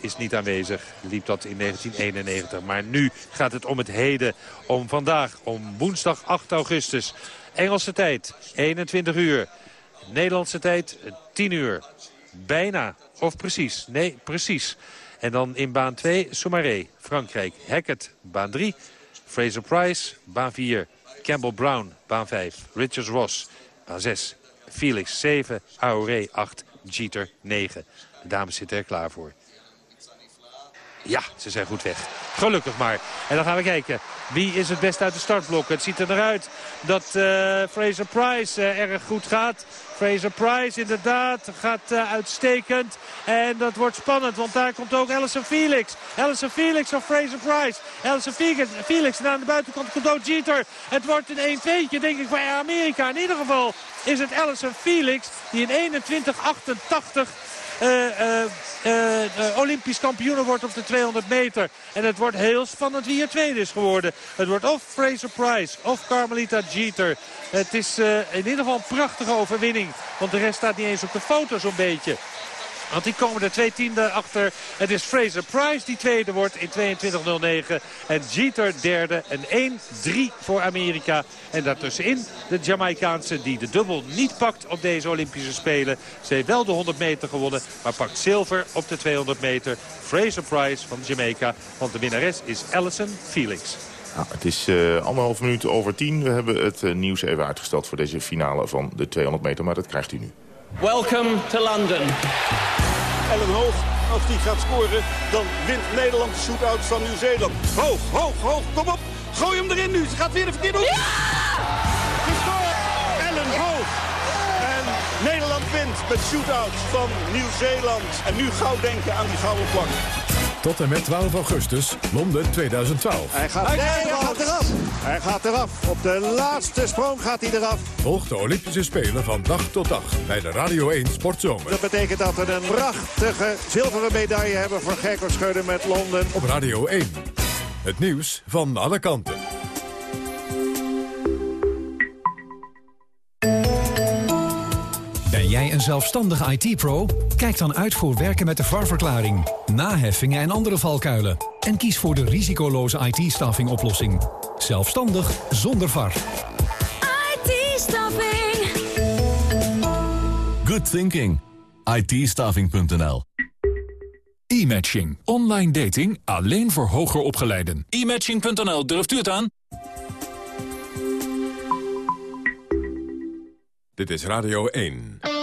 is niet aanwezig. Liep dat in 1991. Maar nu gaat het om het heden. Om vandaag, om woensdag 8 augustus. Engelse tijd, 21 uur. Nederlandse tijd, 10 uur. Bijna, of precies. Nee, precies. En dan in baan 2, Soumaré, Frankrijk. Hackett, baan 3. Fraser Price, baan 4. Campbell Brown, baan 5. Richards Ross, baan 6. Felix 7, Aure 8, Jeter 9. De dames zitten er klaar voor. Ja, ze zijn goed weg. Gelukkig maar. En dan gaan we kijken. Wie is het best uit de startblok? Het ziet er eruit dat uh, Fraser Price uh, erg goed gaat. Fraser Price inderdaad gaat uh, uitstekend. En dat wordt spannend, want daar komt ook Ellison Felix. Ellison Felix of Fraser Price. Ellison Felix, en aan de buitenkant komt ook. Het wordt een 1-2'tje denk ik voor Amerika. In ieder geval is het Ellison Felix die in 21-88 uh, uh, Olympisch kampioen wordt op de 200 meter. En het wordt heel spannend wie er tweede is geworden. Het wordt of Fraser Price of Carmelita Jeter. Het is in ieder geval een prachtige overwinning. Want de rest staat niet eens op de foto zo'n beetje. Want die komen er twee tiende achter. Het is Fraser Price die tweede wordt in 22.09. En Jeter derde. Een 1-3 voor Amerika. En daartussenin de Jamaicaanse die de dubbel niet pakt op deze Olympische Spelen. Ze heeft wel de 100 meter gewonnen. Maar pakt zilver op de 200 meter. Fraser Price van Jamaica. Want de winnares is Allison Felix. Nou, het is uh, anderhalf minuut over tien. We hebben het uh, nieuws even uitgesteld voor deze finale van de 200 meter. Maar dat krijgt u nu. Welcome to London. Ellen Hoog, als die gaat scoren, dan wint Nederland de shootout van Nieuw-Zeeland. Hoog, hoog, hoog, kom op. Gooi hem erin nu. Ze gaat weer de verkeerde hoek. Ja! Gescoord! Ellen Hoog. En Nederland wint met shootouts van Nieuw-Zeeland. En nu gauw denken aan die gouden plank. Tot en met 12 augustus, Londen 2012. Hij gaat, hij gaat eraf. Hij gaat eraf. Op de laatste sprong gaat hij eraf. Volg de Olympische Spelen van dag tot dag bij de Radio 1 Sportzomer. Dat betekent dat we een prachtige zilveren medaille hebben voor Gerko Scheuder met Londen. Op Radio 1. Het nieuws van alle kanten. Jij een zelfstandige IT-pro? Kijk dan uit voor werken met de VAR-verklaring, naheffingen en andere valkuilen. En kies voor de risicoloze IT-staffing oplossing. Zelfstandig zonder VAR. IT-staffing. Good thinking. it E-matching. Online dating alleen voor hoger opgeleiden. E-matching.nl, durft u het aan? Dit is Radio 1.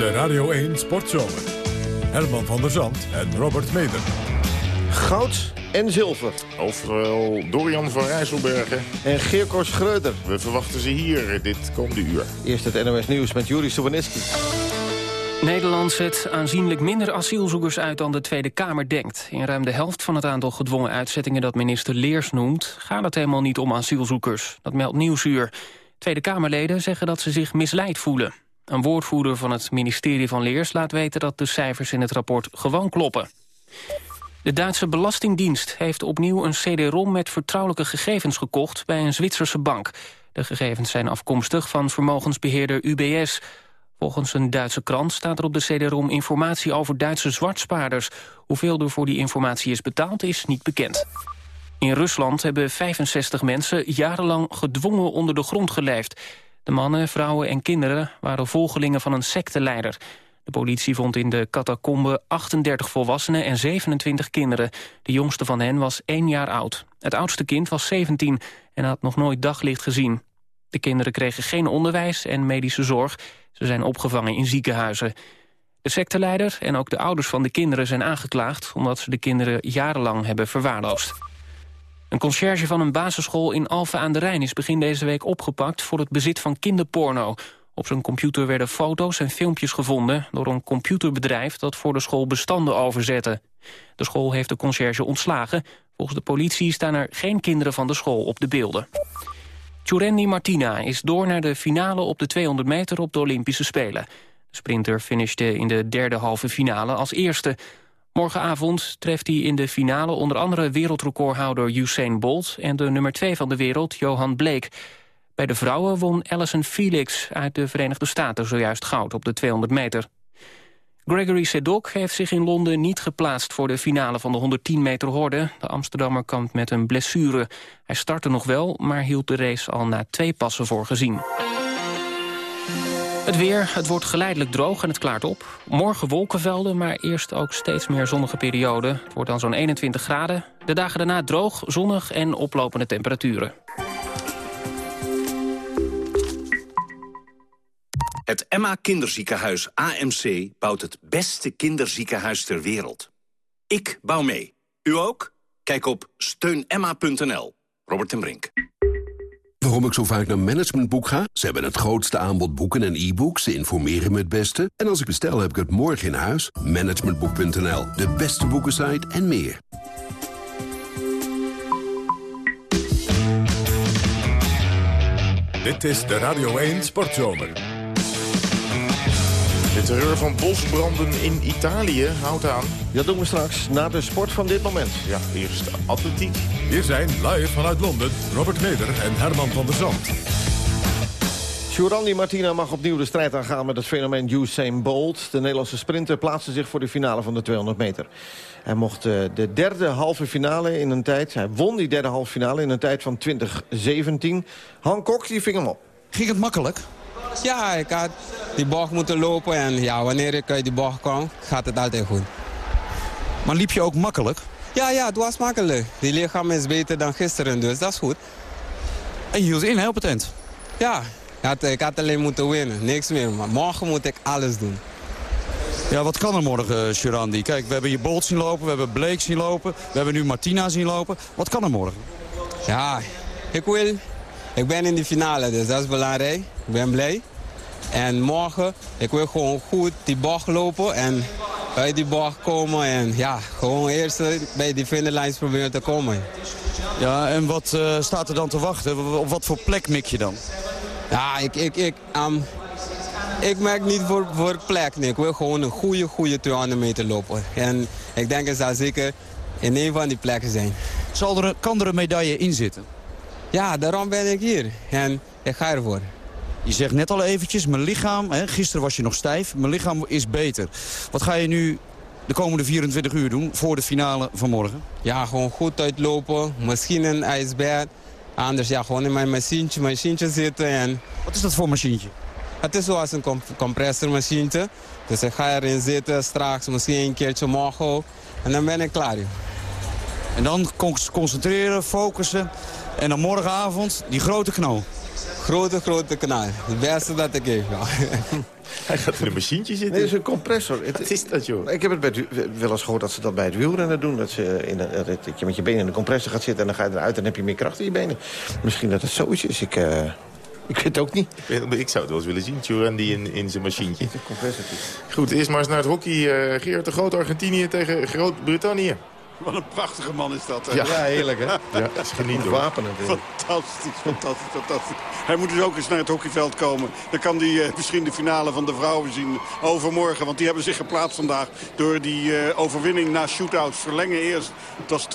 De Radio 1 Sportzomer. Herman van der Zand en Robert Meder. Goud en zilver. Overal Dorian van Rijsselbergen. En Geerko Schreuder. We verwachten ze hier dit komende uur. Eerst het NOS Nieuws met Juri Sobanitski. Nederland zet aanzienlijk minder asielzoekers uit dan de Tweede Kamer denkt. In ruim de helft van het aantal gedwongen uitzettingen dat minister Leers noemt... gaat het helemaal niet om asielzoekers. Dat meldt Nieuwsuur. Tweede Kamerleden zeggen dat ze zich misleid voelen. Een woordvoerder van het ministerie van Leers laat weten dat de cijfers in het rapport gewoon kloppen. De Duitse Belastingdienst heeft opnieuw een CD-ROM met vertrouwelijke gegevens gekocht bij een Zwitserse bank. De gegevens zijn afkomstig van vermogensbeheerder UBS. Volgens een Duitse krant staat er op de CD-ROM informatie over Duitse zwartspaarders. Hoeveel er voor die informatie is betaald is niet bekend. In Rusland hebben 65 mensen jarenlang gedwongen onder de grond geleefd. De mannen, vrouwen en kinderen waren volgelingen van een secteleider. De politie vond in de catacombe 38 volwassenen en 27 kinderen. De jongste van hen was één jaar oud. Het oudste kind was 17 en had nog nooit daglicht gezien. De kinderen kregen geen onderwijs en medische zorg. Ze zijn opgevangen in ziekenhuizen. De secteleider en ook de ouders van de kinderen zijn aangeklaagd... omdat ze de kinderen jarenlang hebben verwaarloosd. Een conciërge van een basisschool in Alphen aan de Rijn... is begin deze week opgepakt voor het bezit van kinderporno. Op zijn computer werden foto's en filmpjes gevonden... door een computerbedrijf dat voor de school bestanden overzette. De school heeft de conciërge ontslagen. Volgens de politie staan er geen kinderen van de school op de beelden. Tjurendi Martina is door naar de finale op de 200 meter op de Olympische Spelen. De sprinter finishte in de derde halve finale als eerste. Morgenavond treft hij in de finale onder andere wereldrecordhouder Usain Bolt... en de nummer 2 van de wereld, Johan Blake. Bij de vrouwen won Alison Felix uit de Verenigde Staten zojuist goud op de 200 meter. Gregory Sedok heeft zich in Londen niet geplaatst voor de finale van de 110 meter horde. De Amsterdammer kampt met een blessure. Hij startte nog wel, maar hield de race al na twee passen voor gezien. Het weer, het wordt geleidelijk droog en het klaart op. Morgen wolkenvelden, maar eerst ook steeds meer zonnige perioden. Het wordt dan zo'n 21 graden. De dagen daarna droog, zonnig en oplopende temperaturen. Het Emma Kinderziekenhuis AMC bouwt het beste kinderziekenhuis ter wereld. Ik bouw mee. U ook? Kijk op steunemma.nl. Robert ten Brink. Waarom ik zo vaak naar Managementboek ga? Ze hebben het grootste aanbod boeken en e-books. Ze informeren me het beste. En als ik bestel, heb ik het morgen in huis. Managementboek.nl, de beste boekensite en meer. Dit is de Radio 1 Sportzomer. De terreur van bosbranden in Italië houdt aan. Dat doen we straks, na de sport van dit moment. Ja, eerst atletiek. Hier zijn live vanuit Londen Robert Meder en Herman van der Zand. Giorandi Martina mag opnieuw de strijd aangaan met het fenomeen Usain Bolt. De Nederlandse sprinter plaatste zich voor de finale van de 200 meter. Hij mocht eh, de derde halve finale in een tijd... Hij won die derde halve finale in een tijd van 2017. Han Kok, die ving hem op. Ging het makkelijk? Ja, ik had die bocht moeten lopen en ja, wanneer ik uit die bocht kwam, gaat het altijd goed. Maar liep je ook makkelijk? Ja, ja, het was makkelijk. Die lichaam is beter dan gisteren, dus dat is goed. En je hield in, heel patent. Ja, ik had, ik had alleen moeten winnen, niks meer. Maar morgen moet ik alles doen. Ja, wat kan er morgen, Shirandi? Kijk, we hebben je Bolt zien lopen, we hebben Blake zien lopen, we hebben nu Martina zien lopen. Wat kan er morgen? Ja, ik wil... Ik ben in de finale, dus dat is belangrijk. Ik ben blij. En morgen, ik wil gewoon goed die bocht lopen en uit die bocht komen. En ja, gewoon eerst bij die finishline proberen te komen. Ja, en wat uh, staat er dan te wachten? Op wat voor plek mik je dan? Ja, ik, ik, ik, um, ik merk niet voor, voor plek. Nee. Ik wil gewoon een goede, goede 200 meter lopen. En ik denk dat dat zeker in een van die plekken zijn. Zal er, kan er een medaille in zitten? Ja, daarom ben ik hier. En ik ga ervoor. Je zegt net al eventjes, mijn lichaam, hè, gisteren was je nog stijf, mijn lichaam is beter. Wat ga je nu de komende 24 uur doen voor de finale van morgen? Ja, gewoon goed uitlopen, misschien een ijsbed. Anders ja, gewoon in mijn machientje, machientje zitten. En... Wat is dat voor machientje? Het is zoals een comp compressormachientje. Dus ik ga erin zitten, straks misschien een keertje morgen. En dan ben ik klaar. Joh. En dan concentreren, focussen. En dan morgenavond die grote knal. Grote, grote kanaal. Het beste dat ik heb, ja. Hij gaat in een machientje zitten. Nee, is een compressor. Wat is dat, joh? Ik heb het bij het, wel eens gehoord dat ze dat bij het wielrennen doen. Dat, ze in een, dat je met je benen in de compressor gaat zitten... en dan ga je eruit en dan heb je meer kracht in je benen. Misschien dat het zoiets is. Ik, uh, ik weet het ook niet. Ik zou het wel eens willen zien, Tjuren, die in, in zijn machientje. Goed, eerst maar eens naar het hockey. Uh, Geert de Groot, Argentinië tegen Groot-Brittannië. Wat een prachtige man is dat. Hè? Ja, ja, heerlijk hè? Ja, dat is genieten Wapen Fantastisch, fantastisch, fantastisch. Hij moet dus ook eens naar het hockeyveld komen. Dan kan hij uh, misschien de finale van de vrouwen zien overmorgen. Want die hebben zich geplaatst vandaag door die uh, overwinning na shootouts. Verlengen eerst, het was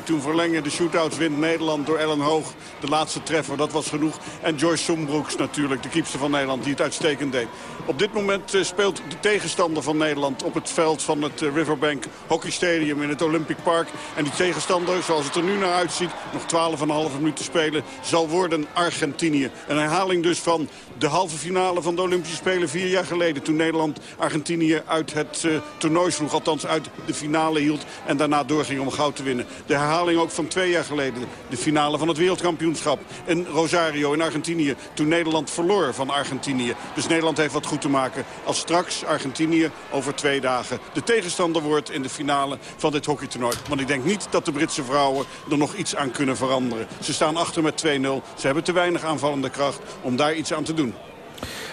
2-2. Toen verlengen de shootouts wint Nederland door Ellen Hoog. De laatste treffer, dat was genoeg. En Joyce Sombroeks natuurlijk, de keepster van Nederland, die het uitstekend deed. Op dit moment uh, speelt de tegenstander van Nederland op het veld van het Riverbank Hockey Stadium in het Olympic Park. En die tegenstander, zoals het er nu naar uitziet, nog 12,5 minuten spelen, zal worden Argentinië. Een herhaling dus van de halve finale van de Olympische Spelen vier jaar geleden. Toen Nederland Argentinië uit het uh, toernooi sloeg, althans uit de finale hield. En daarna doorging om goud te winnen. De herhaling ook van twee jaar geleden. De finale van het wereldkampioenschap in Rosario in Argentinië. Toen Nederland verloor van Argentinië. Dus Nederland heeft wat goed te maken als straks Argentinië over twee dagen de tegenstander wordt in de finale van dit hockeytoernooi. Want ik denk niet dat de Britse vrouwen er nog iets aan kunnen veranderen. Ze staan achter met 2-0. Ze hebben te weinig aanvallende kracht om daar iets aan te doen.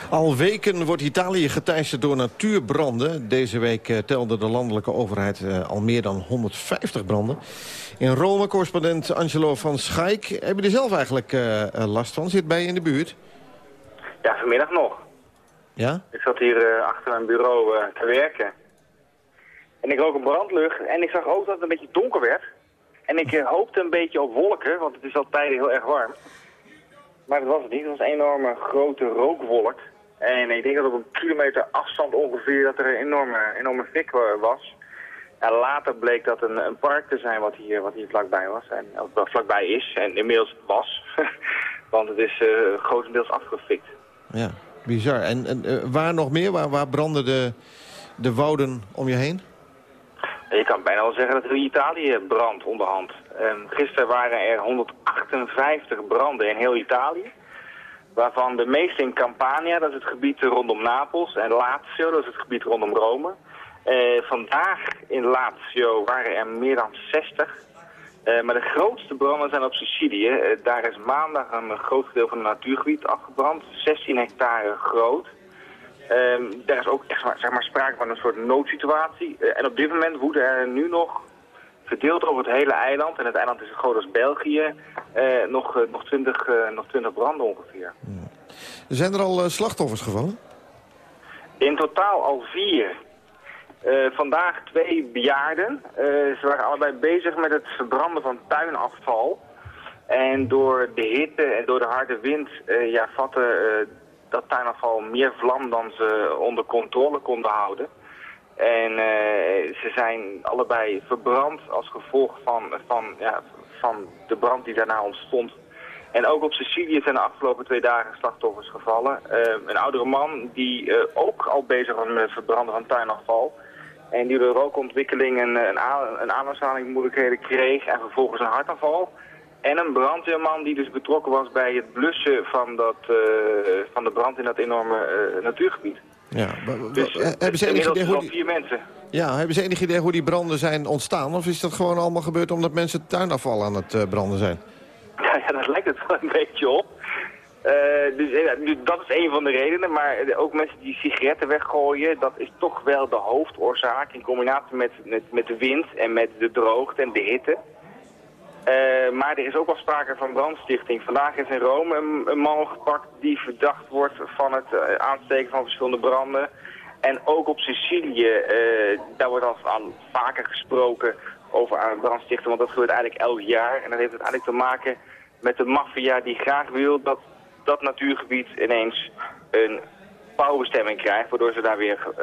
Al weken wordt Italië geteisterd door natuurbranden. Deze week uh, telde de landelijke overheid uh, al meer dan 150 branden. In Rome, correspondent Angelo van Schaik. Heb je er zelf eigenlijk uh, last van? Zit bij je in de buurt? Ja, vanmiddag nog. Ja? Ik zat hier achter mijn bureau te werken. En ik rook een brandlucht en ik zag ook dat het een beetje donker werd. En ik hoopte een beetje op wolken, want het is altijd heel erg warm. Maar dat was het niet. Het was een enorme grote rookwolk. En ik denk dat op een kilometer afstand ongeveer dat er een enorme, enorme fik was. En later bleek dat een, een park te zijn wat hier, wat hier vlakbij was. En, of vlakbij is en inmiddels was. Want het is uh, grotendeels afgefikt. Ja, bizar. En, en uh, waar nog meer? Waar, waar branden de, de wouden om je heen? Je kan bijna wel zeggen dat heel Italië brandt onderhand. Um, gisteren waren er 158 branden in heel Italië. Waarvan de meeste in Campania, dat is het gebied rondom Napels. En Lazio, dat is het gebied rondom Rome. Uh, vandaag in Lazio waren er meer dan 60. Uh, maar de grootste branden zijn op Sicilië. Uh, daar is maandag een groot deel van het natuurgebied afgebrand. 16 hectare groot. Um, daar is ook echt zeg maar, sprake van een soort noodsituatie. En op dit moment woeden er nu nog, verdeeld over het hele eiland... en het eiland is zo groot als België, uh, nog, uh, nog, 20, nog 20 branden ongeveer. Ja. Zijn er al slachtoffers gevallen? In totaal al vier. vandaag twee bejaarden. ze waren allebei bezig met het verbranden van tuinafval... En door de hitte en door de harde wind ja, vatten dat tuinafval meer vlam dan ze onder controle konden houden. En uh, ze zijn allebei verbrand als gevolg van, van, ja, van de brand die daarna ontstond. En ook op Sicilië zijn de afgelopen twee dagen slachtoffers gevallen. Uh, een oudere man die uh, ook al bezig was met het verbranden van tuinafval. En die door rookontwikkeling een, een, een ademhalingmoeilijkheden kreeg en vervolgens een hartaanval. En een brandweerman die dus betrokken was bij het blussen van, dat, van de brand in dat enorme natuurgebied. Ja, dus, hebben ze enig idee hoe die... vier mensen. Ja, hebben ze enig idee hoe die branden zijn ontstaan? Of is dat gewoon allemaal gebeurd omdat mensen tuinafval aan het uh, branden zijn? Ja, ja, dat lijkt het wel een beetje op. dus, dus, dat is een van de redenen, maar ook mensen die sigaretten weggooien, dat is toch wel de hoofdoorzaak in combinatie met, met, met de wind en met de droogte en de hitte. Uh, maar er is ook wel sprake van brandstichting. Vandaag is in Rome een, een man gepakt die verdacht wordt van het uh, aansteken van verschillende branden. En ook op Sicilië, uh, daar wordt al, al vaker gesproken over aan brandstichten, want dat gebeurt eigenlijk elk jaar. En dat heeft het eigenlijk te maken met de maffia die graag wil dat dat natuurgebied ineens een bouwbestemming krijgt, waardoor ze daar weer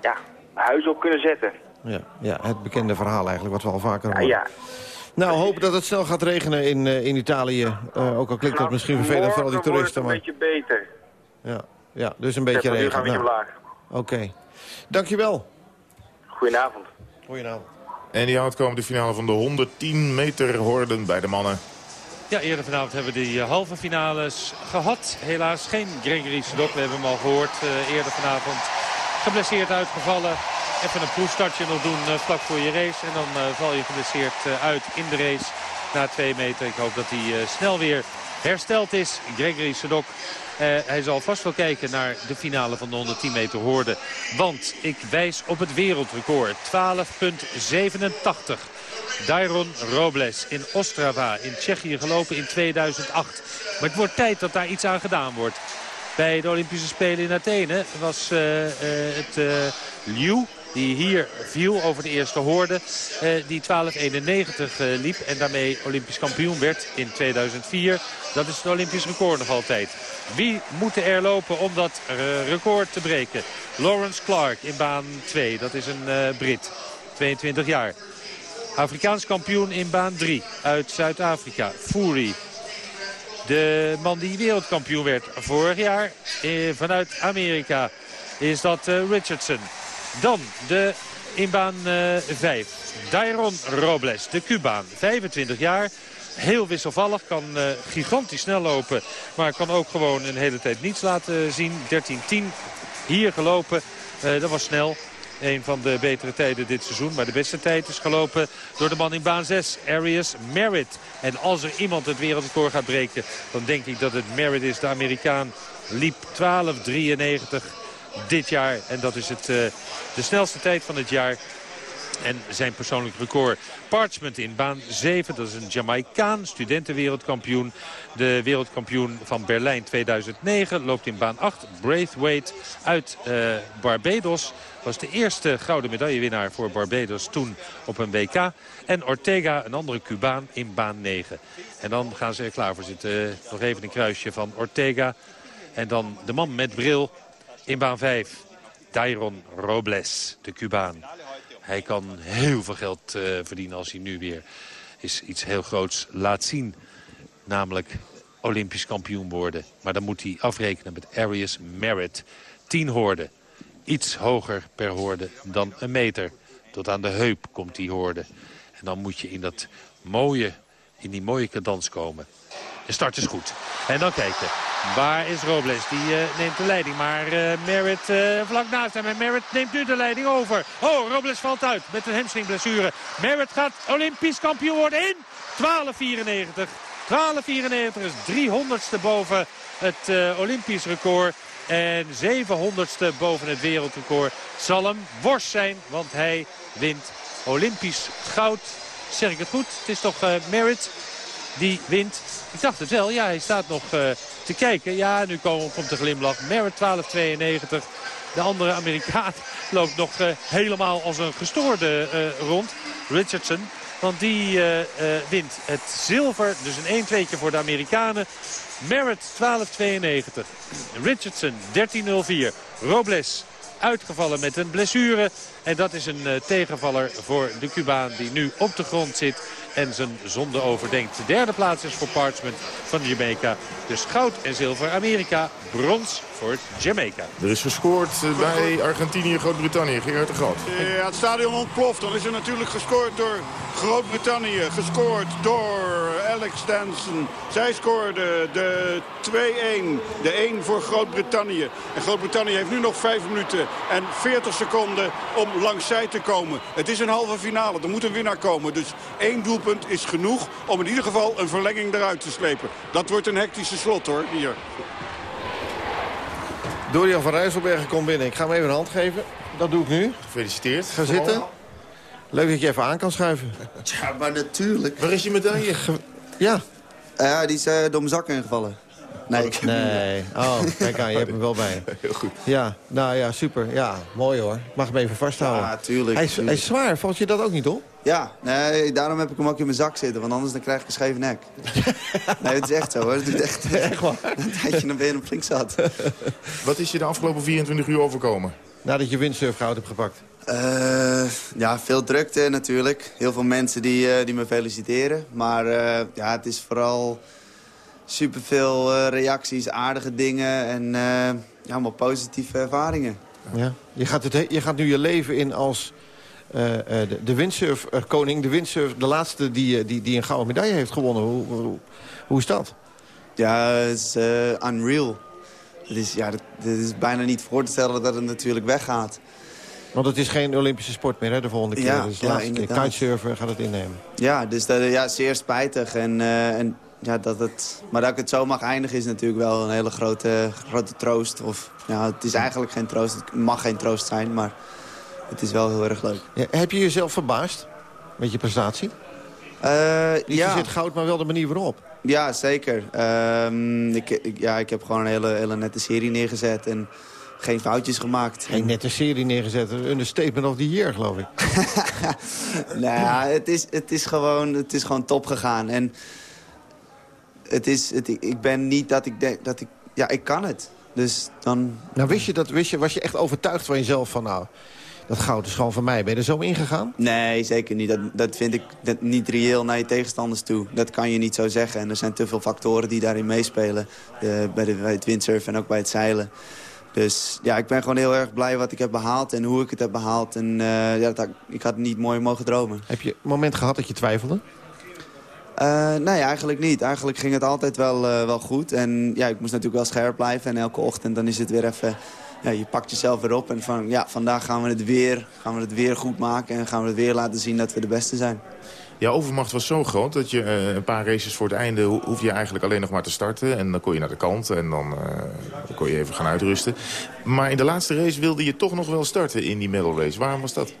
ja, huizen op kunnen zetten. Ja, ja, het bekende verhaal eigenlijk, wat we al vaker horen. Ja, ja. Nou, hopen dat het snel gaat regenen in, uh, in Italië. Uh, ook al klinkt dat misschien vervelend voor al die toeristen. Maar... een beetje beter. Ja, ja dus een beetje regen. gaan we nou. omlaag. Oké. Okay. Dankjewel. Goedenavond. Goedenavond. En die houdt komen de finale van de 110 meter horden bij de mannen. Ja, eerder vanavond hebben we die halve finales gehad. Helaas geen Gregory Sedok, we hebben hem al gehoord uh, eerder vanavond. Geblesseerd uitgevallen. Even een proefstartje nog doen uh, vlak voor je race. En dan uh, val je geblesseerd uh, uit in de race na twee meter. Ik hoop dat hij snel weer hersteld is. Gregory Sedok. hij zal vast wel kijken naar de finale van de 110 meter hoorde. Want ik wijs op het wereldrecord. 12,87. Dairon Robles in Ostrava in Tsjechië gelopen in 2008. Maar het wordt tijd dat daar iets aan gedaan wordt. Bij de Olympische Spelen in Athene was het Liu die hier viel over de eerste hoorde. Die 12.91 uh, liep en daarmee Olympisch kampioen werd in 2004. Dat is het Olympisch record nog altijd. Wie moet er lopen om dat record te breken? Lawrence Clark in baan 2. Dat is een Brit. 22 jaar. Afrikaans kampioen in baan 3 uit Zuid-Afrika. Fury. De man die wereldkampioen werd vorig jaar vanuit Amerika is dat Richardson. Dan de in baan uh, 5. Dairon Robles, de Cubaan. 25 jaar. Heel wisselvallig, kan gigantisch snel lopen. Maar kan ook gewoon een hele tijd niets laten zien. 13-10 hier gelopen. Dat was snel. Een van de betere tijden dit seizoen. Maar de beste tijd is gelopen door de man in baan 6. Arias Merritt. En als er iemand het wereldrecord gaat breken... dan denk ik dat het Merritt is. De Amerikaan liep 12.93 dit jaar. En dat is het, uh, de snelste tijd van het jaar. En zijn persoonlijk record. Parchment in baan 7, dat is een Jamaicaan, studentenwereldkampioen. De wereldkampioen van Berlijn 2009 loopt in baan 8. Braithwaite uit uh, Barbados was de eerste gouden medaillewinnaar voor Barbados toen op een WK. En Ortega, een andere Cubaan, in baan 9. En dan gaan ze er klaar voor zitten. Nog even een kruisje van Ortega. En dan de man met bril in baan 5. Dairon Robles, de Cubaan. Hij kan heel veel geld uh, verdienen als hij nu weer is iets heel groots laat zien. Namelijk Olympisch kampioen worden. Maar dan moet hij afrekenen met Arius Merritt. 10 hoorden. Iets hoger per hoorde dan een meter. Tot aan de heup komt die hoorde. En dan moet je in, dat mooie, in die mooie cadans komen. De start is goed. En dan kijken. Waar is Robles? Die uh, neemt de leiding. Maar uh, Merritt uh, vlak naast hem. En Merritt neemt nu de leiding over. Oh, Robles valt uit met een hamstringblessure. Merritt gaat Olympisch kampioen worden in 12.94. 12.94 is 300ste boven het Olympisch record. En 700ste boven het wereldrecord. Zal hem worst zijn, want hij wint Olympisch goud. Zeg ik het goed? Het is toch Merritt die wint. Ik dacht het wel. Ja, hij staat nog uh, te kijken. Ja, nu komt, komt de glimlach. Merritt 12.92. De andere Amerikaan loopt nog uh, helemaal als een gestoorde uh, rond. Richardson. Want die wint het zilver. Dus een 1-2'tje voor de Amerikanen. Merritt 12.92. Richardson 13.04. Robles uitgevallen met een blessure. En dat is een tegenvaller voor de Cubaan die nu op de grond zit en zijn zonde overdenkt. De derde plaats is voor Parchment van Jamaica. Dus goud en zilver Amerika, brons voor Jamaica. Er is gescoord bij Argentinië, Groot-Brittannië. Gerard de Groot. Ja, het stadion ontploft. Dan is er natuurlijk gescoord door Groot-Brittannië. Gescoord door Alex Danson. Zij scoorde de 2-1. De 1 voor Groot-Brittannië. En Groot-Brittannië heeft nu nog 5 minuten en 40 seconden om langs zij te komen. Het is een halve finale. Er moet een winnaar komen. Dus één doelpunt is genoeg om in ieder geval een verlenging eruit te slepen. Dat wordt een hectische slot hoor, hier. Dorian van Rijsselbergen komt binnen. Ik ga hem even een hand geven. Dat doe ik nu. Gefeliciteerd. Ga zitten. Leuk dat je even aan kan schuiven. Ja, maar natuurlijk. Waar is je medaille? Ja. Ja, die is uh, door mijn zak ingevallen. Nee, ik nee. Oh, kijk aan, je hebt hem wel bij. Heel goed. Ja, nou ja, super. Ja, mooi hoor. Mag hem even vasthouden. Ja, tuurlijk. Hij is, hij is zwaar. Valt je dat ook niet op? Ja, nee, daarom heb ik hem ook in mijn zak zitten. Want anders dan krijg ik een scheve nek. nee, het is echt zo hoor. Het doet echt, echt waar. een tijdje naar binnen flink zat. Wat is je de afgelopen 24 uur overkomen? Nadat je windsurfgoud hebt gepakt. Uh, ja, veel drukte natuurlijk. Heel veel mensen die, uh, die me feliciteren. Maar uh, ja, het is vooral superveel reacties, aardige dingen en ja, allemaal positieve ervaringen. Ja. Je, gaat het, je gaat nu je leven in als de, de windsurfkoning, de windsurf, de laatste die, die, die een gouden medaille heeft gewonnen. Hoe, hoe, hoe is dat? Ja, het is unreal. Het is, ja, het is bijna niet voor te stellen dat het natuurlijk weggaat. Want het is geen Olympische sport meer, hè, de volgende keer. Ja, dus ja, laatste kitesurfen gaat het innemen. Ja, dus dat, ja, zeer spijtig. En, uh, en, ja, dat het, maar dat ik het zo mag eindigen is natuurlijk wel een hele grote, grote troost. Of, ja, het is eigenlijk geen troost, het mag geen troost zijn, maar het is wel heel erg leuk. Ja, heb je jezelf verbaasd met je prestatie? Uh, Niet ja. zit goud, maar wel de manier waarop. Ja, zeker. Um, ik, ik, ja, ik heb gewoon een hele, hele nette serie neergezet en geen foutjes gemaakt. Geen nette serie neergezet, een understatement of the year, geloof ik. nou ja, het is, het, is gewoon, het is gewoon top gegaan. En het is, het, ik ben niet dat ik denk dat ik... Ja, ik kan het. Dus dan... Nou, wist je dat, wist je, was je echt overtuigd van jezelf van... nou, dat goud is gewoon van mij. Ben je er zo ingegaan? Nee, zeker niet. Dat, dat vind ik dat niet reëel naar je tegenstanders toe. Dat kan je niet zo zeggen. En er zijn te veel factoren die daarin meespelen. De, bij, de, bij het windsurfen en ook bij het zeilen. Dus ja, ik ben gewoon heel erg blij wat ik heb behaald en hoe ik het heb behaald. En uh, ja, dat, ik had niet mooi mogen dromen. Heb je een moment gehad dat je twijfelde? Uh, nee, eigenlijk niet. Eigenlijk ging het altijd wel, uh, wel goed. En ja, ik moest natuurlijk wel scherp blijven. En elke ochtend dan is het weer even... Ja, je pakt jezelf weer op en van ja, vandaag gaan we, het weer, gaan we het weer goed maken. En gaan we het weer laten zien dat we de beste zijn. Ja, overmacht was zo groot dat je uh, een paar races voor het einde... Ho hoef je eigenlijk alleen nog maar te starten. En dan kon je naar de kant en dan, uh, dan kon je even gaan uitrusten. Maar in de laatste race wilde je toch nog wel starten in die medal race. Waarom was dat?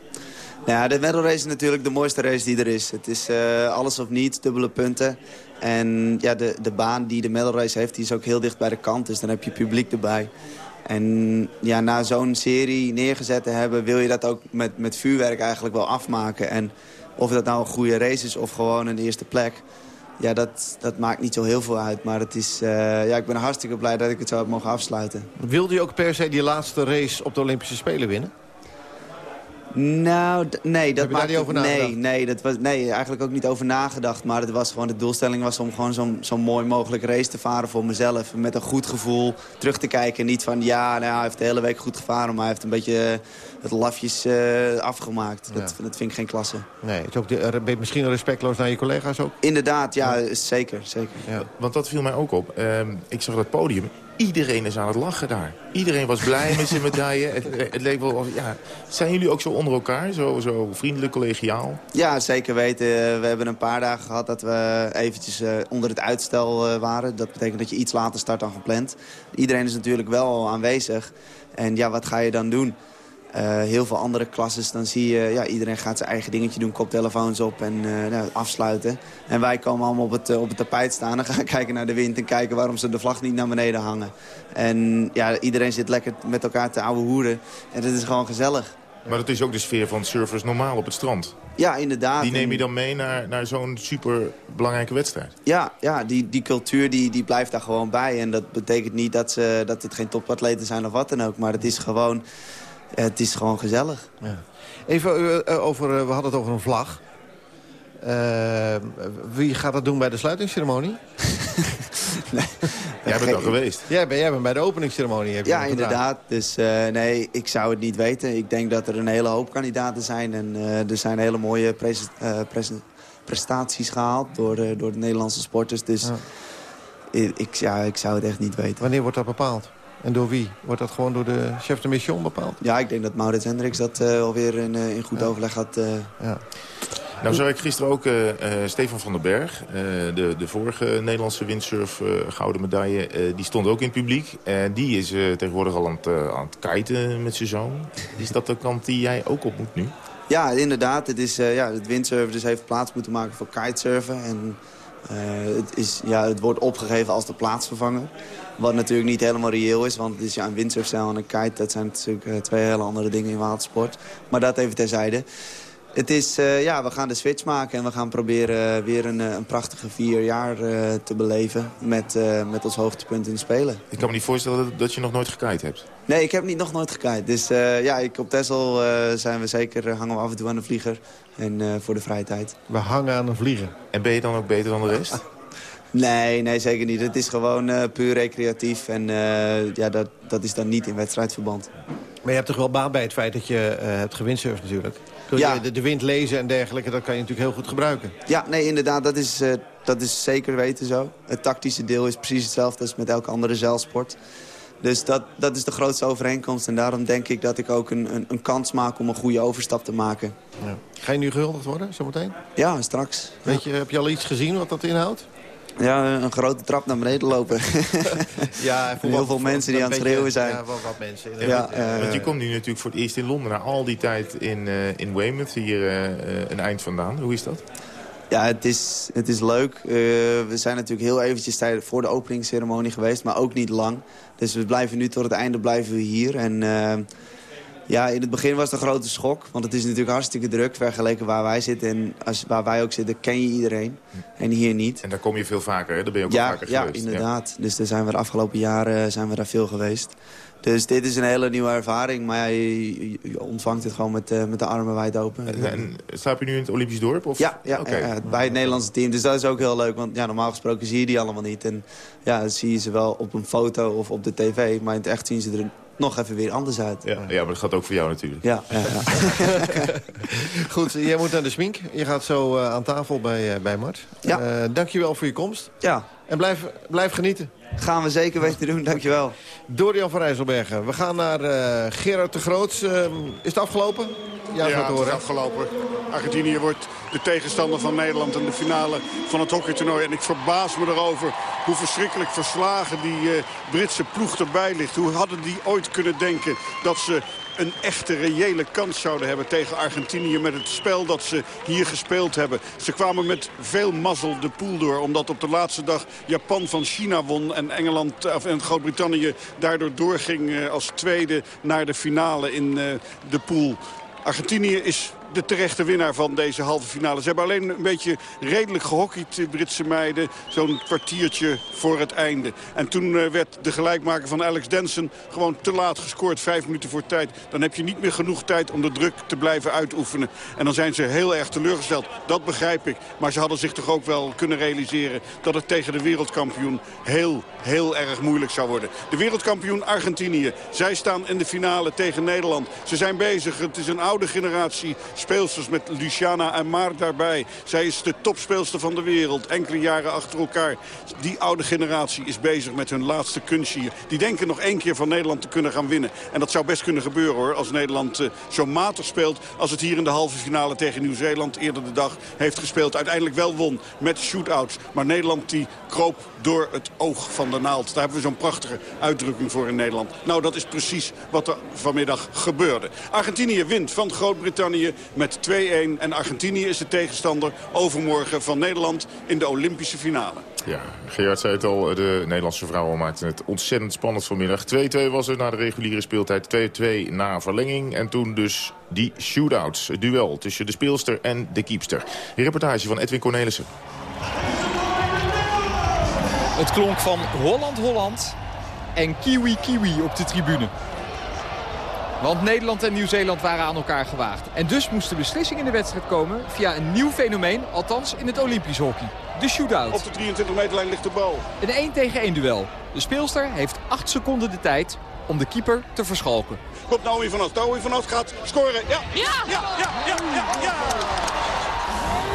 Ja, de medal race is natuurlijk de mooiste race die er is. Het is uh, alles of niets, dubbele punten. En ja, de, de baan die de medal race heeft, die is ook heel dicht bij de kant. Dus dan heb je publiek erbij. En ja, na zo'n serie neergezet te hebben... wil je dat ook met, met vuurwerk eigenlijk wel afmaken. En of dat nou een goede race is of gewoon een eerste plek... ja, dat, dat maakt niet zo heel veel uit. Maar het is, eh, ja, ik ben hartstikke blij dat ik het zo heb mogen afsluiten. Wilde je ook per se die laatste race op de Olympische Spelen winnen? Nou, nee, dat Heb je daar niet over nee, nagedacht? nee, dat was, nee, eigenlijk ook niet over nagedacht. Maar het was gewoon, de doelstelling was om gewoon zo'n zo mooi mogelijk race te varen voor mezelf. Met een goed gevoel terug te kijken. Niet van, ja, nou, hij heeft de hele week goed gevaren. Maar hij heeft een beetje eh, het lafjes eh, afgemaakt. Dat, dat vind ik geen klasse. Nee, het is ook de, er- ben je misschien respectloos naar je collega's ook? Inderdaad, ja, zeker, zeker. Want dat viel mij ook op. Ehm, ik zag dat podium. Iedereen is aan het lachen daar. Iedereen was blij met zijn medaille. Het, het leek wel... Ja. Zijn jullie ook zo onder elkaar? Zo, zo vriendelijk, collegiaal? Ja, zeker weten. We hebben een paar dagen gehad dat we eventjes eh, onder het uitstel eh, waren. Dat betekent dat je iets later start dan gepland. Iedereen is natuurlijk wel aanwezig. En ja, wat ga je dan doen? Eh, heel veel andere klasses, dan zie je... Ja, iedereen gaat zijn eigen dingetje doen, koptelefoons op en eh, nou, afsluiten. En wij komen allemaal op het, eh, op het tapijt staan en gaan kijken naar de wind... en kijken waarom ze de vlag niet naar beneden hangen. En ja, iedereen zit lekker met elkaar te ouwe hoeren. En dat is gewoon gezellig. Maar dat is ook de sfeer van surfers normaal op het strand. Ja, inderdaad. Die neem je dan mee naar, naar zo'n super belangrijke wedstrijd. Ja, ja die, die cultuur die, die blijft daar gewoon bij. En dat betekent niet dat, ze, dat het geen topatleten zijn of wat dan ook. Maar het is gewoon, het is gewoon gezellig. Even eh, eh, over, eh, we hadden het over een vlag. Wie gaat dat doen bij de sluitingsceremonie? Jij bent al geweest. Jij bent, jij bent bij de openingsceremonie. Heb je Ja, inderdaad. Dus nee, ik zou het niet weten. Ik denk dat er een hele hoop kandidaten zijn. En er zijn hele mooie pres- pres- prestaties gehaald door, de- door de Nederlandse sporters. Dus ik, ja, ik zou het echt niet weten. Wanneer wordt dat bepaald? En door wie? Wordt dat gewoon door de chef de mission bepaald? Ja, ik denk dat Maurits Hendricks dat eh, alweer in, eh, in goed overleg had. eh, ja. Nou zag ik gisteren ook eh, eh, Stefan van den Berg, eh, de, de vorige Nederlandse windsurf eh, gouden medaille. eh, die stond ook in het publiek. En die is eh, tegenwoordig al aan het, aan het kiten met zijn zoon. Is dat de kant die jij ook op moet nu? Ja, inderdaad. Het, is, eh, ja, het windsurfen dus heeft plaats moeten maken voor kitesurfen. En het, is, ja, het wordt opgegeven als de plaatsvervanger. Wat natuurlijk niet helemaal reëel is. Want het is ja, een windsurfstijl en een kite. Dat zijn natuurlijk eh, twee hele andere dingen in watersport. Maar dat even terzijde. Het is, eh, ja, we gaan de switch maken en we gaan proberen eh, weer een, eh, een prachtige vier jaar eh, te beleven. Met, eh, met ons hoogtepunt in Spelen. Ik kan me niet voorstellen dat, dat je nog nooit gekite hebt. Nee, ik heb niet, nog nooit gekijkt. Dus eh, ja, ik, op Texel eh, zijn we zeker, eh, hangen we af en toe aan de vlieger. En eh, voor de vrije tijd. We hangen aan een vlieger. En ben je dan ook beter dan de rest? Nee, nee, zeker niet. Het is gewoon eh, puur recreatief. En eh, ja, dat, dat is dan niet in wedstrijdverband. Maar je hebt toch wel baat bij het feit dat je eh, hebt gewindsurfd natuurlijk? Door Ja. je de, de wind lezen en dergelijke, dat kan je natuurlijk heel goed gebruiken. Ja, nee, inderdaad, dat is, eh, dat is zeker weten zo. Het tactische deel is precies hetzelfde als met elke andere zeilsport. Dus dat, dat is de grootste overeenkomst. En daarom denk ik dat ik ook een, een, een kans maak om een goede overstap te maken. Ja. Ga je nu gehuldigd worden, zometeen? Ja, straks. Weet je, heb je al iets gezien wat dat inhoudt? Ja, een grote trap naar beneden lopen. Ja, En heel veel mensen die aan het schreeuwen zijn. Ja, wel wat mensen. Ja, want, eh, want je komt nu natuurlijk voor het eerst in Londen... na al die tijd in, eh, in Weymouth, hier eh, een eind vandaan. Hoe is dat? Ja, het is, het is leuk. Eh, we zijn natuurlijk heel eventjes tijd voor de openingsceremonie geweest, maar ook niet lang. Dus we blijven nu tot het einde blijven we hier. En eh, ja, in het begin was het een grote schok, want het is natuurlijk hartstikke druk vergeleken waar wij zitten. En als, waar wij ook zitten, ken je iedereen. En hier niet. En daar kom je veel vaker, hè? Daar ben je ook Ja, vaker ja geweest. inderdaad. Dus daar zijn we de afgelopen jaren zijn we daar veel geweest. Dus dit is een hele nieuwe ervaring. Maar ja, je, je- je ontvangt het gewoon met, eh, met de armen wijd open. En, en slaap je nu in het Olympisch dorp? Of? Ja, ja, ja, bij het Nederlandse team. Dus dat is ook heel leuk. Want ja, normaal gesproken zie je die allemaal niet. En ja, dan zie je ze wel op een foto of op de tv. Maar in het echt zien ze er nog even weer anders uit. Ja, ja, maar dat gaat ook voor jou natuurlijk. Ja, ja, ja. Goed, jij moet naar de smink. Je gaat zo eh, aan tafel bij, uh, bij Mart. Ja. Uh, dankjewel voor je komst. Ja. En blijf, blijf genieten. Gaan we zeker weten doen, dankjewel. Dorian van Rijsselbergen. We gaan naar uh, Gerard de Groot. Uh, is het afgelopen? Ja, ja het is afgelopen. Argentinië wordt de tegenstander van Nederland in de finale van het hockeytoernooi. En ik verbaas me erover hoe verschrikkelijk verslagen die uh, Britse ploeg erbij ligt. Hoe hadden die ooit kunnen denken dat ze een echte reële kans zouden hebben tegen Argentinië met het spel dat ze hier gespeeld hebben. Ze kwamen met veel mazzel de pool door, omdat op de laatste dag Japan van China won en Engeland of en Groot-Brittannië daardoor doorging uh, als tweede naar de finale in uh, de pool. Argentinië is de terechte winnaar van deze halve finale. Ze hebben alleen een beetje redelijk gehockeyd, de Britse meiden. Zo'n kwartiertje voor het einde. En toen uh, werd de gelijkmaker van Alex Denson gewoon te laat gescoord. Vijf minuten voor tijd. Dan heb je niet meer genoeg tijd om de druk te blijven uitoefenen. En dan zijn ze heel erg teleurgesteld. Dat begrijp ik. Maar ze hadden zich toch ook wel kunnen realiseren... dat het tegen de wereldkampioen heel, heel erg moeilijk zou worden. De wereldkampioen Argentinië. Zij staan in de finale tegen Nederland. Ze zijn bezig. Het is een oude generatie speelsters met Luciana en Maar daarbij. Zij is de topspeelster van de wereld. Enkele jaren achter elkaar. Die oude generatie is bezig met hun laatste kunstje. Die denken nog één keer van Nederland te kunnen gaan winnen. En dat zou best kunnen gebeuren hoor. Als Nederland uh, zo matig speelt als het hier in de halve finale tegen Nieuw-Zeeland eerder de dag heeft gespeeld. Uiteindelijk wel won met shootouts. Maar Nederland die kroop door het oog van de naald. Daar hebben we zo'n prachtige uitdrukking voor in Nederland. Nou, dat is precies wat er vanmiddag gebeurde. Argentinië wint van Groot-Brittannië met 2-1. En Argentinië is de tegenstander overmorgen van Nederland in de Olympische finale. Ja, Gerard zei het al, de Nederlandse vrouwen maakten het ontzettend spannend vanmiddag. 2-2 was het na de reguliere speeltijd, 2-2 na verlenging. En toen dus die shootouts, het duel tussen de speelster en de keepster. Een reportage van Edwin Cornelissen. Het klonk van Holland-Holland en Kiwi-Kiwi op de tribune. Want Nederland en Nieuw-Zeeland waren aan elkaar gewaagd. En dus moest de beslissing in de wedstrijd komen via een nieuw fenomeen, althans in het Olympisch hockey. De shootout. Op de 23 meterlijn ligt de bal. Een 1 tegen 1 duel. De speelster heeft 8 seconden de tijd om de keeper te verschalken. Komt Naomi vanaf. Naomi vanaf gaat scoren. Ja! Ja! Ja! Ja! Ja! ja, ja.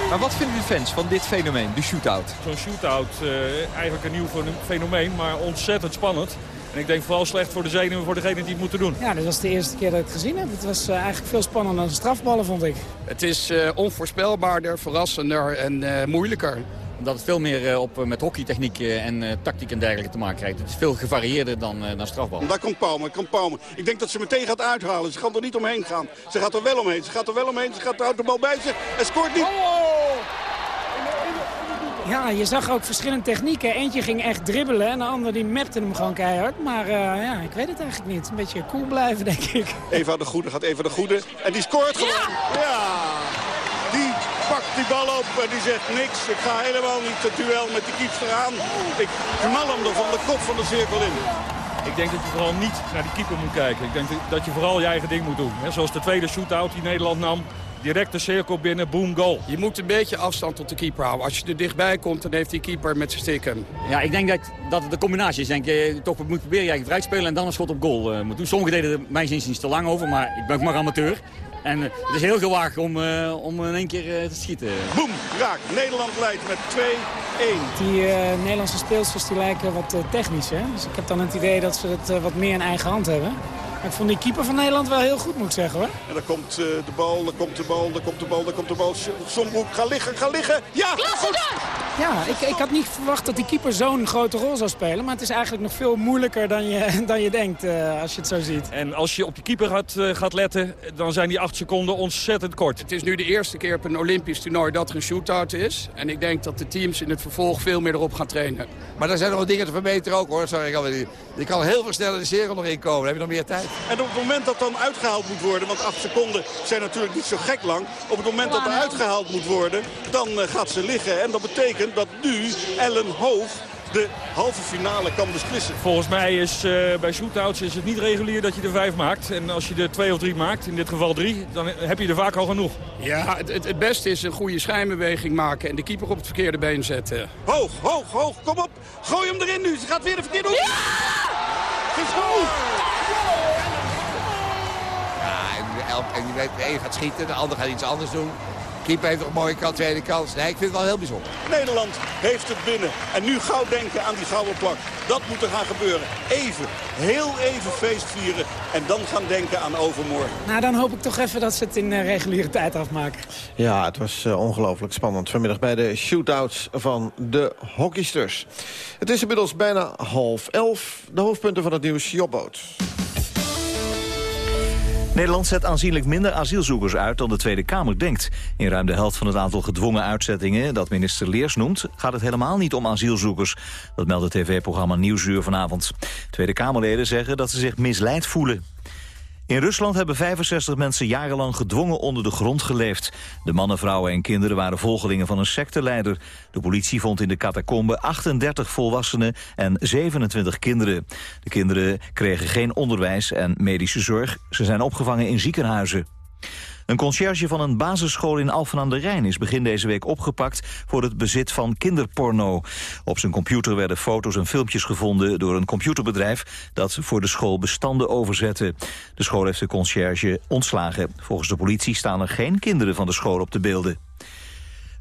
Maar wat vinden de fans van dit fenomeen, de shootout? Zo'n shootout, uh, eigenlijk een nieuw fenomeen, maar ontzettend spannend. En ik denk vooral slecht voor de zenuwen voor degene die het moeten doen. Ja, dit was de eerste keer dat ik het gezien heb. Het was uh, eigenlijk veel spannender dan strafballen, vond ik. Het is uh, onvoorspelbaarder, verrassender en uh, moeilijker omdat het veel meer op, met hockeytechniek en tactiek en dergelijke te maken krijgt. Het is veel gevarieerder dan, dan strafbal. Daar komt Palmer, komt Palmer. Ik denk dat ze meteen gaat uithalen. Ze gaat er niet omheen gaan. Ze gaat er wel omheen. Ze gaat er wel omheen. Ze gaat houdt de bal bij zich en scoort niet. Oh! Ja, je zag ook verschillende technieken. Eentje ging echt dribbelen en de ander die mapte hem gewoon keihard. Maar uh, ja, ik weet het eigenlijk niet. Een beetje cool blijven, denk ik. Eva de Goede gaat Eva de Goede. En die scoort gewoon. Ja! ja. Die pakt die bal op en die zegt niks. Ik ga helemaal niet het duel met die keeper aan. Ik knal hem er van de kop van de cirkel in. Ik denk dat je vooral niet naar die keeper moet kijken. Ik denk dat je vooral je eigen ding moet doen. Zoals de tweede shootout die Nederland nam. Direct de cirkel binnen, boom, goal. Je moet een beetje afstand tot de keeper houden. Als je er dichtbij komt, dan heeft die keeper met zijn stikken. Ja, ik denk dat, dat het de combinatie is. Denk, je toch moet proberen je vrij spelen en dan een schot op goal uh, moet doen. Sommigen deden er mijn zin te lang over, maar ik ben ook maar amateur. En uh, het is heel gewaagd om, uh, om in één keer te schieten. Boom, raak. Nederland leidt met 2-1. Die Nederlandse speelsters die lijken wat technisch. Hè? Dus ik heb dan het idee dat ze het wat meer in eigen hand hebben. Maar ik vond die keeper van Nederland wel heel goed, moet ik zeggen hoor. En dan komt uh, de bal, dan komt de bal, dan komt de bal, dan komt de bal. Sombroek, ga liggen, ga liggen. Ja, goed. Ja, ik, ik had niet verwacht dat die keeper zo'n grote rol zou spelen. Maar het is eigenlijk nog veel moeilijker dan je, dan je denkt uh, als je het zo ziet. En als je op die keeper gaat, uh, gaat letten, dan zijn die acht seconden ontzettend kort. Het is nu de eerste keer op een Olympisch toernooi dat er een shootout is. En ik denk dat de teams in het vervolg veel meer erop gaan trainen. Maar er zijn nog wat dingen te verbeteren ook hoor. Sorry, ik alweer. Je kan heel veel sneller de cirkel nog inkomen. Dan heb je nog meer tijd. En op het moment dat dan uitgehaald moet worden, want 8 seconden zijn natuurlijk niet zo gek lang. Op het moment dat er uitgehaald moet worden, dan uh, gaat ze liggen. En dat betekent dat nu Ellen Hoog de halve finale kan beslissen. Volgens mij is uh, bij shootouts is het niet regulier dat je er vijf maakt. En als je er twee of drie maakt, in dit geval drie, dan heb je er vaak al genoeg. Ja, het, het, het beste is een goede schijnbeweging maken en de keeper op het verkeerde been zetten. Hoog, hoog, hoog, kom op. Gooi hem erin nu. Ze gaat weer de verkeerde hoek. Ja! Geschoten! En die weet, de een gaat schieten, de ander gaat iets anders doen. Keeper heeft nog een mooie kant, tweede kans. Nee, ik vind het wel heel bijzonder. Nederland heeft het binnen. En nu gauw denken aan die gouden plak. Dat moet er gaan gebeuren. Even, heel even feest vieren. En dan gaan denken aan overmorgen. Nou, dan hoop ik toch even dat ze het in uh, reguliere tijd afmaken. Ja, het was uh, ongelooflijk spannend vanmiddag bij de shootouts van de hockeysters. Het is inmiddels bijna half elf. De hoofdpunten van het nieuws, Jobboot. Nederland zet aanzienlijk minder asielzoekers uit dan de Tweede Kamer denkt. In ruim de helft van het aantal gedwongen uitzettingen dat minister Leers noemt... gaat het helemaal niet om asielzoekers. Dat meldt het tv-programma Nieuwsuur vanavond. Tweede Kamerleden zeggen dat ze zich misleid voelen. In Rusland hebben 65 mensen jarenlang gedwongen onder de grond geleefd. De mannen, vrouwen en kinderen waren volgelingen van een secteleider. De politie vond in de catacombe 38 volwassenen en 27 kinderen. De kinderen kregen geen onderwijs en medische zorg. Ze zijn opgevangen in ziekenhuizen. Een conciërge van een basisschool in Alphen aan de Rijn is begin deze week opgepakt voor het bezit van kinderporno. Op zijn computer werden foto's en filmpjes gevonden door een computerbedrijf dat voor de school bestanden overzette. De school heeft de conciërge ontslagen. Volgens de politie staan er geen kinderen van de school op de beelden.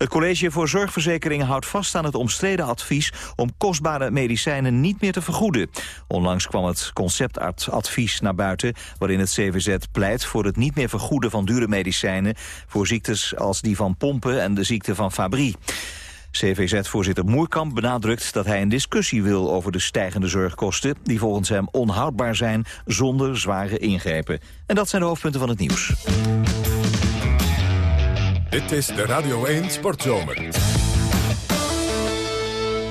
Het College voor Zorgverzekeringen houdt vast aan het omstreden advies om kostbare medicijnen niet meer te vergoeden. Onlangs kwam het conceptadvies naar buiten waarin het CVZ pleit voor het niet meer vergoeden van dure medicijnen voor ziektes als die van pompen en de ziekte van Fabry. CVZ-voorzitter Moerkamp benadrukt dat hij een discussie wil over de stijgende zorgkosten... die volgens hem onhoudbaar zijn zonder zware ingrepen. En dat zijn de hoofdpunten van het nieuws. Dit is de Radio 1 Sportzomer.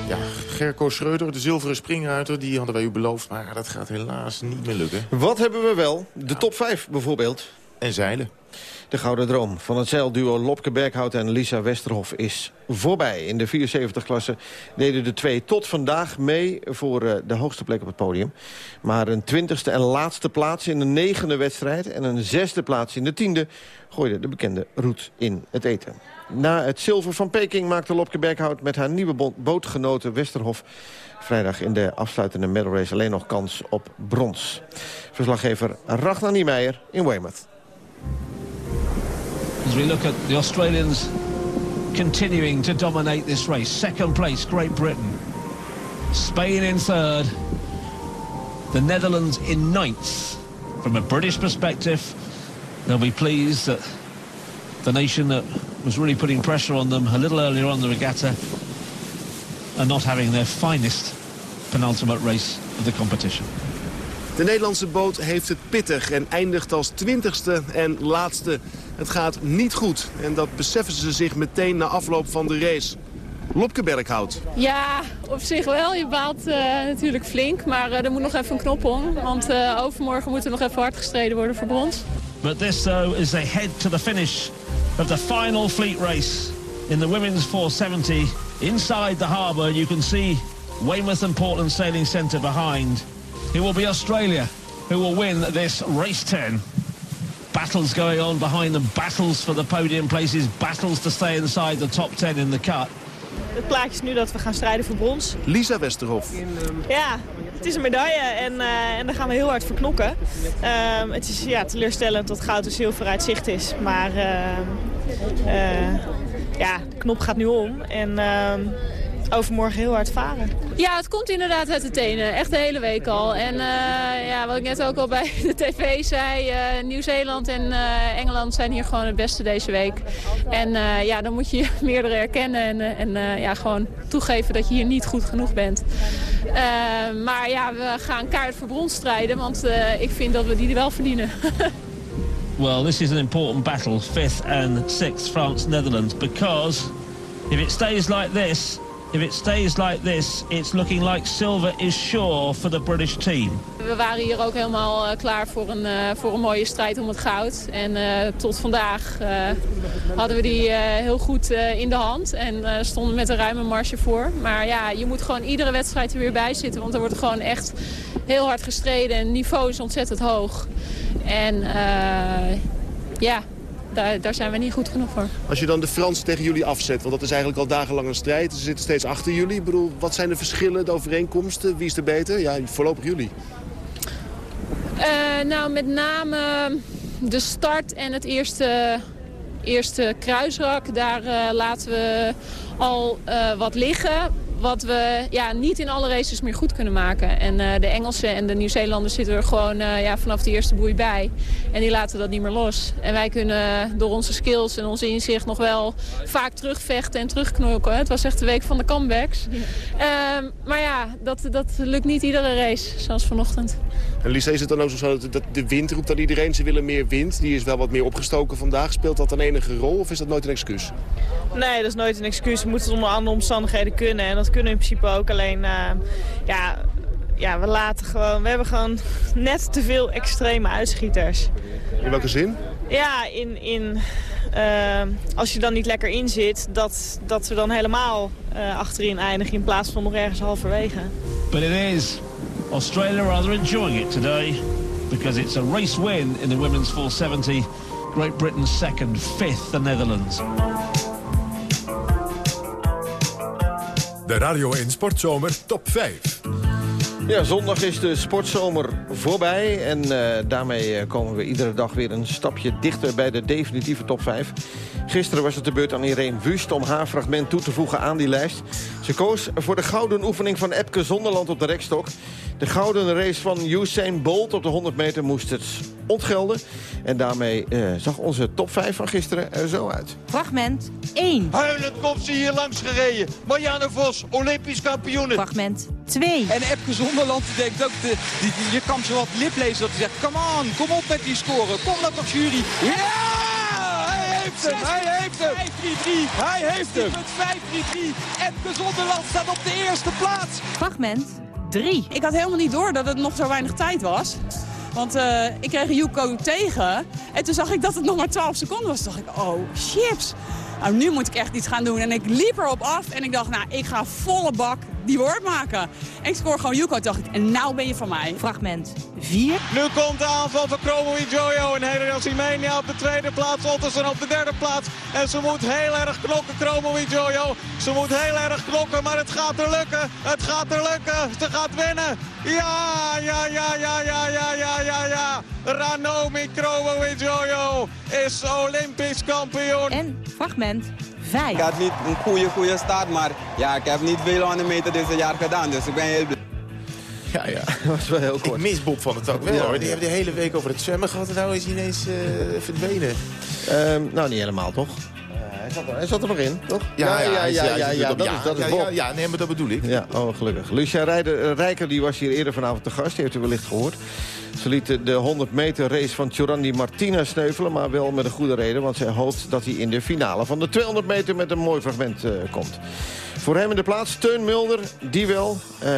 Ja, Gerco Schreuder, de zilveren springruiter, die hadden wij u beloofd. Maar dat gaat helaas niet meer lukken. Wat hebben we wel? De top 5 bijvoorbeeld. En zeilen. De gouden droom van het zeilduo Lopke Berghout en Lisa Westerhof is voorbij. In de 74-klasse deden de twee tot vandaag mee voor uh, de hoogste plek op het podium. Maar een twintigste en laatste plaats in de negende wedstrijd... en een zesde plaats in de tiende gooide de bekende roet in het eten. Na het zilver van Peking maakte Lopke Berghout met haar nieuwe bootgenoten Westerhof... vrijdag in de afsluitende medal race alleen nog kans op brons. Verslaggever Ragnar Niemeyer in Weymouth. As we look at the Australians continuing to dominate this race. Second place, Great Britain. Spain in third. The Netherlands in ninth. From a British perspective, they'll be pleased that the nation that was really putting pressure on them a little earlier on the regatta are not having their finest penultimate race of the competition. De Nederlandse boot heeft het pittig en eindigt als twintigste en laatste. Het gaat niet goed en dat beseffen ze zich meteen na afloop van de race. Lopke Berghout. Ja, op zich wel. Je baalt uh, natuurlijk flink, maar uh, er moet nog even een knop om. Want uh, overmorgen moet er nog even hard gestreden worden voor brons. But this though is they head to the finish of the final fleet race in the women's 470. Inside the harbour you can see Weymouth and Portland Sailing Centre behind. It will be Australia who will win this race 10. Battles going on behind them, battles for the podium places, battles to stay inside the top 10 in the cut. Het plaatje is nu dat we gaan strijden voor brons. Lisa Westerhof. Ja, het is een medaille en, uh, en daar gaan we heel hard voor knokken. Uh, het is ja, teleurstellend dat goud en zilver uit zicht is. Maar uh, ja, de knop gaat nu om. En ehm, overmorgen heel hard varen. Ja, het komt inderdaad uit de tenen. Echt de hele week al. En uh, ja, wat ik net ook al bij de tv zei... Uh, Nieuw-Zeeland en uh, Engeland zijn hier gewoon het beste deze week. En ja, dan moet je meerdere erkennen en, en ja, gewoon toegeven dat je hier niet goed genoeg bent. maar ja, we gaan kaart voor brons strijden, want ik vind dat we die er wel verdienen. well, this is an important battle, fifth and sixth France-Netherlands, because if it stays like this... If it stays like this, it's looking like silver is sure for the British team. We waren hier ook helemaal uh, klaar voor een, uh, voor een mooie strijd om het goud. En uh, tot vandaag hadden we die heel goed in de hand. En stonden met een ruime marge voor. Maar ja, je moet gewoon iedere wedstrijd er weer bij zitten. Want er wordt gewoon echt heel hard gestreden. En het niveau is ontzettend hoog. En ja, daar, daar, zijn we niet goed genoeg voor. Als je dan de Fransen tegen jullie afzet, want dat is eigenlijk al dagenlang een strijd. Ze zitten steeds achter jullie. Ik bedoel, wat zijn de verschillen, de overeenkomsten? Wie is er beter? Ja, voorlopig jullie. Uh, nou, met name de start en het eerste, eerste kruisrak. Daar uh, laten we al uh, wat liggen wat we ja, niet in alle races meer goed kunnen maken. En uh, de Engelsen en de Nieuw-Zeelanders zitten er gewoon uh, ja, vanaf de eerste boei bij. En die laten dat niet meer los. En wij kunnen door onze skills en onze inzicht nog wel vaak terugvechten en terugknokken. Het was echt de week van de comebacks. Ja. Uh, maar ja, dat, dat lukt niet iedere race, zoals vanochtend. En Lisa, is het dan ook zo dat de wind roept aan iedereen? Ze willen meer wind. Die is wel wat meer opgestoken vandaag. Speelt dat een enige rol of is dat nooit een excuus? Nee, dat is nooit een excuus. We moeten het onder andere omstandigheden kunnen. En dat kunnen in principe ook. Alleen, uh, ja, ja, we laten gewoon, we hebben gewoon net te veel extreme uitschieters. In welke zin? Ja, in, in, uh, als je dan niet lekker in zit, dat, dat we dan helemaal uh, achterin eindigen in plaats van nog ergens halverwege. But it is Australia rather enjoying it today because it's a race win in the women's 470. Great Britain second, fifth the Netherlands. De Radio 1 Sportzomer Top 5. Ja, zondag is de sportzomer voorbij. En uh, daarmee uh, komen we iedere dag weer een stapje dichter bij de definitieve top 5. Gisteren was het de beurt aan Irene Wust om haar fragment toe te voegen aan die lijst. Ze koos voor de gouden oefening van Epke Zonderland op de rekstok. De gouden race van Usain Bolt op de 100 meter moest het ontgelden. En daarmee uh, zag onze top 5 van gisteren er zo uit. Fragment 1. Huilend komt ze hier langs gereden. Marianne Vos, Olympisch kampioen. Fragment 2. En Epke Zonderland denkt ook, de, die, die, je kan zo wat lip lezen dat hij zegt... Come on, kom op met die score. Kom dan toch jury. Ja! Hij heeft hem, hij heeft hem. 5-3-3. Hij heeft hem. 5-3-3. Epke Zonderland staat op de eerste plaats. Fragment 3. Ik had helemaal niet door dat het nog zo weinig tijd was. Want uh, ik kreeg een Yuko tegen. En toen zag ik dat het nog maar 12 seconden was. Toen dacht ik, oh, chips. Nou, nu moet ik echt iets gaan doen. En ik liep erop af en ik dacht, nou, ik ga volle bak die woord maken. En ik scoor gewoon Yuko, dacht ik. En nou ben je van mij. Fragment 4. Nu komt de aanval van Chromo Jojo. En Helena Simenia op de tweede plaats. Ottersen op de derde plaats. En ze moet heel erg knokken, Chromo Jojo. Ze moet heel erg knokken, maar het gaat er lukken. Het gaat er lukken. Ze gaat winnen. Ja, ja, ja, ja, ja, ja, ja, ja, ja. Ranomi Chromo Jojo is Olympisch kampioen. En fragment 5. Ik had niet een goede, goede start, maar ja, ik heb niet veel aan de meter dit jaar gedaan. Dus ik ben heel blij. Ja, ja, dat was wel heel kort. Ik mis Bob van het ook wel, Ja, hoor. Die ja. hebben de hele week over het zwemmen gehad en nou is hij ineens eh, verdwenen. Ehm, nou, niet helemaal, toch? Hij, zat er, hij zat er nog in, toch? Ja, ja, ja, ja, dat is, dat is ja, Bob. ja, ja, nee, maar dat bedoel ik. Ja, oh, gelukkig. Lucia Rijder, eh, Rijker die was hier eerder vanavond te gast. Die heeft u wellicht gehoord. Ze liet de- de 100 meter race van Giorandi Martina sneuvelen... maar wel met een goede reden, want zij hoopt dat hij in de finale... van de 200 meter met een mooi fragment eh, komt. Voor hem in de plaats Teun Mulder, die wel, eh,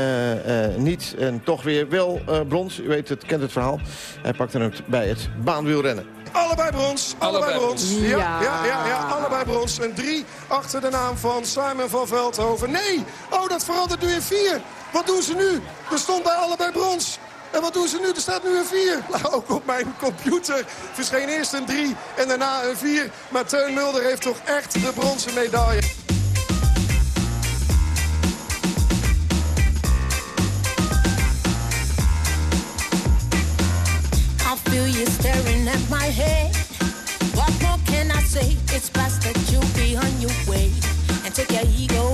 niet en toch weer wel brons. U weet het, kent het verhaal. Hij pakte het bij het baanwielrennen. Allebei brons, allebei, Allebei brons. brons. Ja, Ja. ja, ja, ja, allebei brons. En drie achter de naam van Simon van Veldhoven. Nee, oh, dat verandert nu in vier. Wat doen ze nu? Er stond bij allebei brons. En wat doen ze nu? Er staat nu een 4. Nou, ook op mijn computer verscheen eerst een 3 en daarna een 4. Maar Teun Mulder heeft toch echt de bronzen medaille. Feel you staring at my head. What more can I say? It's best that you be on your way and take your ego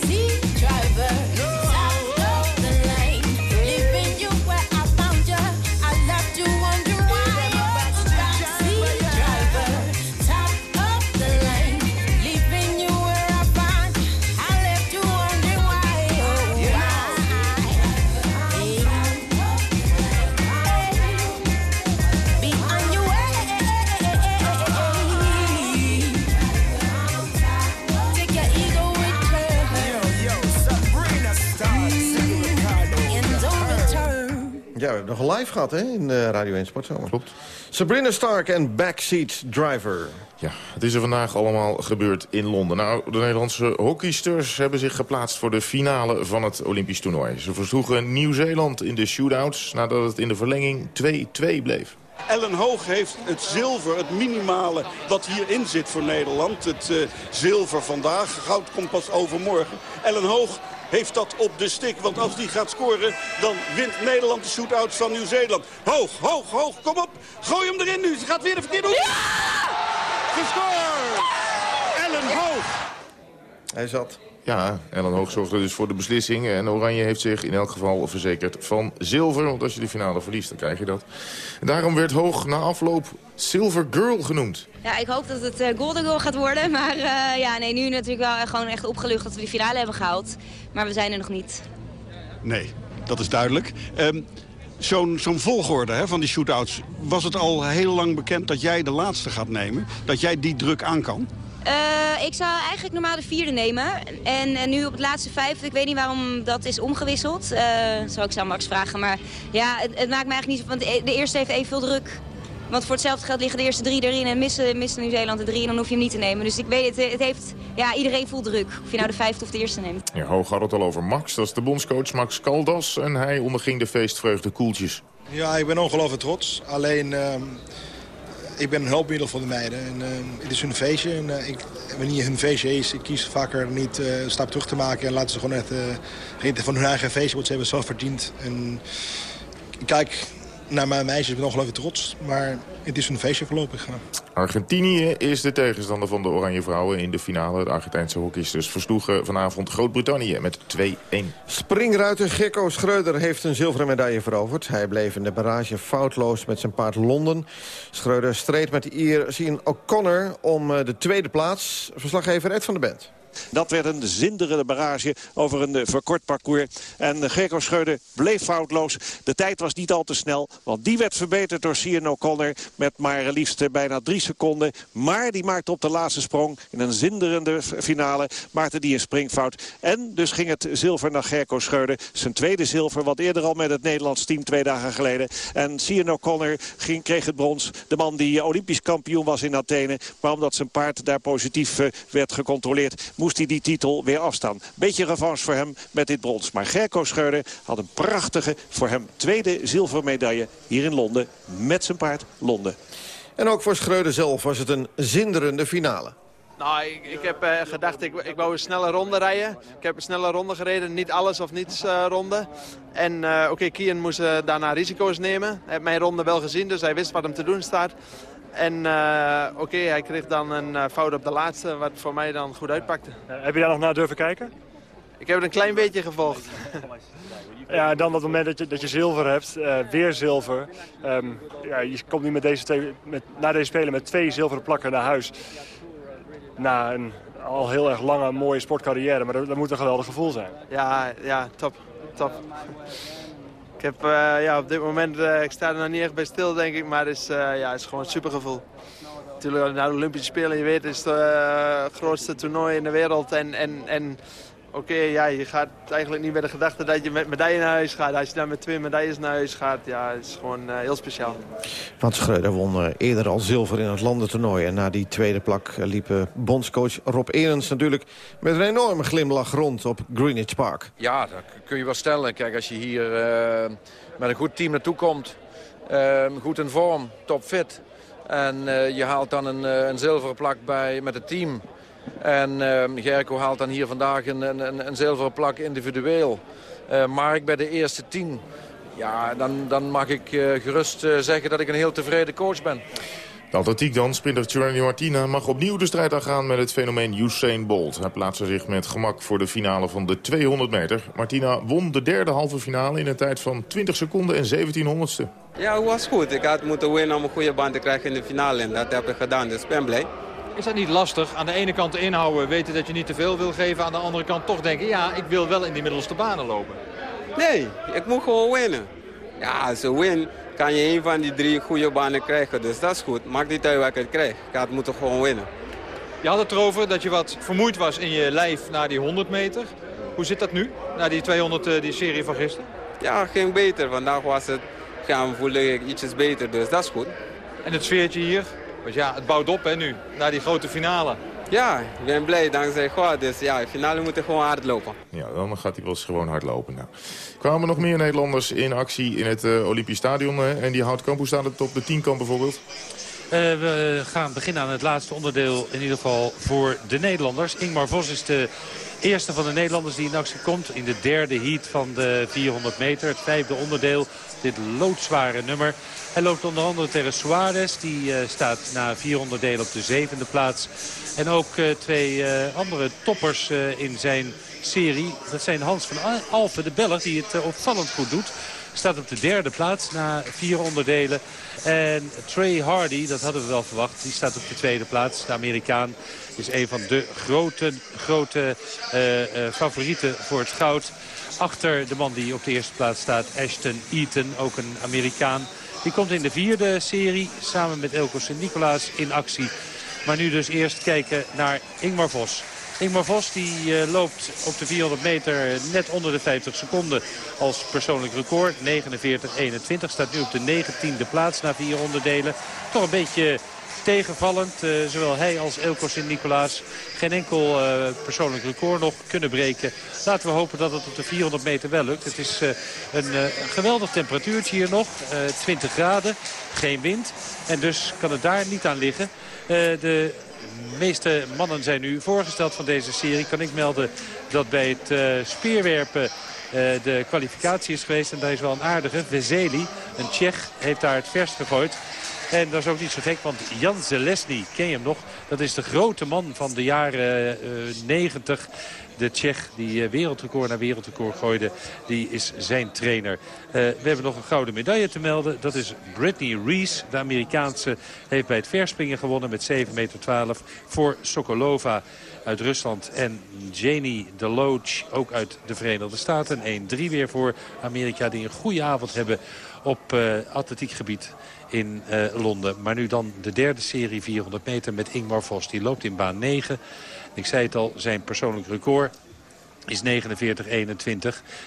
Nog live gehad hè, in de Radio 1 Sportzomer. Klopt. Sabrina Stark en Backseat Driver. Ja, het is er vandaag allemaal gebeurd in Londen. Nou, de Nederlandse hockeysters hebben zich geplaatst voor de finale van het Olympisch toernooi. Ze versloegen Nieuw-Zeeland in de shootouts nadat het in de verlenging 2-2 bleef. Ellen Hoog heeft het zilver, het minimale wat hierin zit voor Nederland. Het eh, zilver vandaag, goud komt pas overmorgen. Ellen Hoog heeft dat op de stik, want als die gaat scoren... dan wint Nederland de shootouts van Nieuw-Zeeland. Hoog, hoog, hoog, kom op. Gooi hem erin nu, ze gaat weer de verkeerde hoek. Gescoord! Ellen Hoog. Hij zat. Ja, Ellen Hoog zorgde dus voor de beslissing. En Oranje heeft zich in elk geval verzekerd van zilver. Want als je de finale verliest, dan krijg je dat. En daarom werd Hoog na afloop Silver Girl genoemd. Ja, ik hoop dat het eh, Golden Goal gaat worden. Maar eh, ja, nee, nu natuurlijk wel gewoon echt opgelucht dat we die finale hebben gehaald. Maar we zijn er nog niet. Nee, dat is duidelijk. Ehm, Zo'n zo'n volgorde hè, van die shootouts. Was het al heel lang bekend dat jij de laatste gaat nemen? Dat jij die druk aan kan? Eh, ik zou eigenlijk normaal de vierde nemen. En, en nu op het laatste vijf, ik weet niet waarom dat is omgewisseld. Eh zou ik zou Max vragen. Maar ja, het, het maakt me eigenlijk niet zo... Want de, de eerste heeft evenveel druk. Want voor hetzelfde geld liggen de eerste drie erin en missen, missen Nieuw-Zeeland de drie. En dan hoef je hem niet te nemen. Dus ik weet het, het heeft... Ja, iedereen voelt druk. Of je nou de vijfde of de eerste neemt. Ja, Hoog had het al over Max. Dat is de bondscoach Max Caldas. En hij onderging de feestvreugde koeltjes. Ja, ik ben ongelooflijk trots. Alleen, ehm, ik ben een hulpmiddel voor de meiden. En, ehm, het is hun feestje. En eh, ik, wanneer hun feestje is, ik kies vaker niet eh, een stap terug te maken. En laten ze gewoon echt uh, genieten van hun eigen feestje. Want ze hebben zo verdiend. En ik kijk naar mijn meisjes, ik ben ongelooflijk trots. Maar het is een feestje voorlopig. Argentinië is de tegenstander van de Oranje Vrouwen in de finale. De Argentijnse hockeysters versloegen vanavond Groot-Brittannië met 2-1. Springruiter Gekko Schreuder heeft een zilveren medaille veroverd. Hij bleef in de barrage foutloos met zijn paard Londen. Schreuder streed met Ier Sean O'Connor om eh, de tweede plaats. Verslaggever Ed van der Bent. Dat werd een zinderende barrage over een eh, verkort parcours. En Greco Schreuder bleef foutloos. De tijd was niet al te snel, want die werd verbeterd door Cian O'Connor... met maar liefst eh, bijna drie seconden. Maar die maakte op de laatste sprong in een zinderende finale... maakte die een springfout. En dus ging het zilver naar Gerco Schreuder. Zijn tweede zilver, wat eerder al met het Nederlands team twee dagen geleden. En Cian O'Connor kreeg het brons. De man die olympisch kampioen was in Athene. Maar omdat zijn paard daar positief eh, werd gecontroleerd moest hij die titel weer afstaan. Beetje revanche voor hem met dit brons. Maar Gerco Scheurde had een prachtige, voor hem tweede zilvermedaille hier in Londen. Met zijn paard Londen. En ook voor Schreuder zelf was het een zinderende finale. Nou, ik, ik heb uh, gedacht, ik, ik wou een snelle ronde rijden. Ik heb een snelle ronde gereden, niet alles of niets uh, ronde. En uh, oké, okay, Kian moest daarna risico's nemen. Hij heeft mijn ronde wel gezien, dus hij wist wat hem te doen staat. En uh, oké, okay, hij kreeg dan een uh, fout op de laatste, wat voor mij dan goed uitpakte. Uh, heb je daar nog naar durven kijken? Ik heb het een klein beetje gevolgd. ja, dan dat moment dat je, dat je zilver hebt, weer zilver. Um, ja, je komt nu met deze twee, met, na deze spelen met twee zilveren plakken naar huis. Na een al heel erg lange, mooie sportcarrière, maar dat, dat moet een geweldig gevoel zijn. Ja, ja top, top. Ik heb uh, ja, op dit moment, uh, ik sta er nog niet echt bij stil denk ik, maar het is, uh, ja, is gewoon een supergevoel. Natuurlijk na de Olympische Spelen, je weet, is het grootste toernooi in de wereld. En, en, en oké, ja, je gaat eigenlijk niet met de gedachte dat je met medaille naar huis gaat. Als je dan met twee medailles naar huis gaat, ja, is gewoon uh, heel speciaal. Want Schreuder won uh, eerder al zilver in het landentoernooi. En na die tweede plak uh, liep bondscoach Rob Erens natuurlijk met een enorme glimlach rond op Greenwich Park. Ja, dat kun je wel stellen. Kijk, als je hier met een goed team naartoe komt, ehm, goed in vorm, topfit... en je haalt dan een, een zilveren plak bij, met het team... En uh, Gerco haalt dan hier vandaag een, een, een zilveren plak individueel. Uh, Mark bij de eerste tien. Ja, dan, dan mag ik uh, gerust uh, zeggen dat ik een heel tevreden coach ben. De atletiek dan. Sprinter Giovanni Martina mag opnieuw de strijd aangaan met het fenomeen Usain Bolt. Hij plaatste zich met gemak voor de finale van de 200 meter. Martina won de derde halve finale in een tijd van 20 seconden en 1700ste. Ja, het was goed. Ik had moeten winnen om een goede band te krijgen in de finale. En dat heb ik gedaan, dus ik ben blij. Is dat niet lastig? Aan de ene kant inhouden, weten dat je niet te veel wil geven. Aan de andere kant toch denken, ja, ik wil wel in die middelste banen lopen. Nee, ik moet gewoon winnen. Ja, als je win, kan je een van die drie goede banen krijgen. Dus dat is goed. Maakt niet uit waar ik het krijg. Ik had moeten gewoon winnen. Je had het erover dat je wat vermoeid was in je lijf na die 100 meter. Hoe zit dat nu, na die 200, die serie van gisteren? Ja, ging beter. Vandaag was het, gaan voelde ik ietsjes beter, dus dat is goed. En het sfeertje hier? Want ja, het bouwt op hè, nu, naar die grote finale. Ja, ik ben blij dankzij God. Dus ja, de finale moet gewoon hard lopen. Ja, dan gaat hij wel eens gewoon hard lopen. Nou. Kwamen nog meer Nederlanders in actie in het uh, Olympisch Stadion? Uh, en die houdt Hoe staat het op de tienkamp bijvoorbeeld? Uh, we gaan beginnen aan het laatste onderdeel in ieder geval voor de Nederlanders. Ingmar Vos is de eerste van de Nederlanders die in actie komt. In de derde heat van de 400 meter. Het vijfde onderdeel. Dit loodzware nummer. Hij loopt onder andere tegen Suarez. Die uh, staat na 400 delen op de zevende plaats. En ook uh, twee uh, andere toppers in zijn serie. Dat zijn Hans van Alphen, de Belg, die het opvallend goed doet. Staat op de derde plaats na vier onderdelen. En Trey Hardy, dat hadden we wel verwacht, die staat op de tweede plaats. De Amerikaan is een van de grote, grote favorieten voor het goud. Achter de man die op de eerste plaats staat, Ashton Eaton, ook een Amerikaan. Die komt in de vierde serie samen met Elko Sint-Nicolaas in actie. Maar nu dus eerst kijken naar Ingmar Vos. Ingmar Vos die uh, loopt op de 400 meter net onder de 50 seconden als persoonlijk record. 49-21 staat nu op de 19e plaats na vier onderdelen. Toch een beetje tegenvallend. Uh, zowel hij als Elko Sint-Nicolaas geen enkel uh, persoonlijk record nog kunnen breken. Laten we hopen dat het op de 400 meter wel lukt. Het is uh, een geweldig temperatuurtje hier nog. 20 graden, geen wind. En dus kan het daar niet aan liggen. de meeste mannen zijn nu voorgesteld van deze serie. Kan ik melden dat bij het speerwerpen... de kwalificatie is geweest. En daar is wel een aardige. Vezeli, een Tsjech, heeft daar het verst gegooid. En dat is ook niet zo gek, want Jan Zelesny, ken je hem nog? Dat is de grote man van de jaren eh, 90. De Tsjech die uh, wereldrecord naar wereldrecord gooide, die is zijn trainer. Uh, we hebben nog een gouden medaille te melden. Dat is Britney Rees, de Amerikaanse. Heeft bij het verspringen gewonnen met 7,12 meter voor Sokolova uit Rusland. En Janie Deloach, ook uit de Verenigde Staten. 1-3 weer voor Amerika, die een goede avond hebben op uh, atletiekgebied in uh, Londen. Maar nu dan de derde serie 400 meter met Ingmar Vos. Die loopt in baan 9. Ik zei het al, zijn persoonlijk record is 49-21.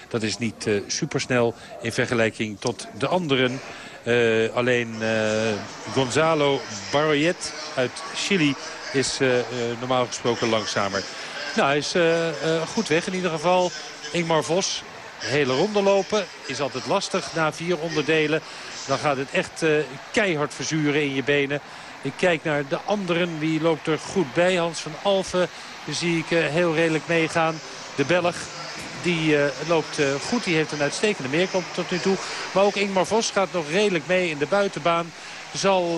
Dat is niet uh, supersnel in vergelijking tot de anderen. Uh, alleen Gonzalo Barroyet uit Chili is normaal gesproken langzamer. Nou, hij is goed weg in ieder geval. Ingmar Vos, hele ronde lopen, is altijd lastig na vier onderdelen. Dan gaat het echt uh, keihard verzuren in je benen. Ik kijk naar de anderen. Wie loopt er goed bij? Hans van Alfen zie ik uh, heel redelijk meegaan. De Belg die uh, loopt goed. Die heeft een uitstekende meerkamp tot nu toe. Maar ook Ingmar Vos gaat nog redelijk mee in de buitenbaan. Zal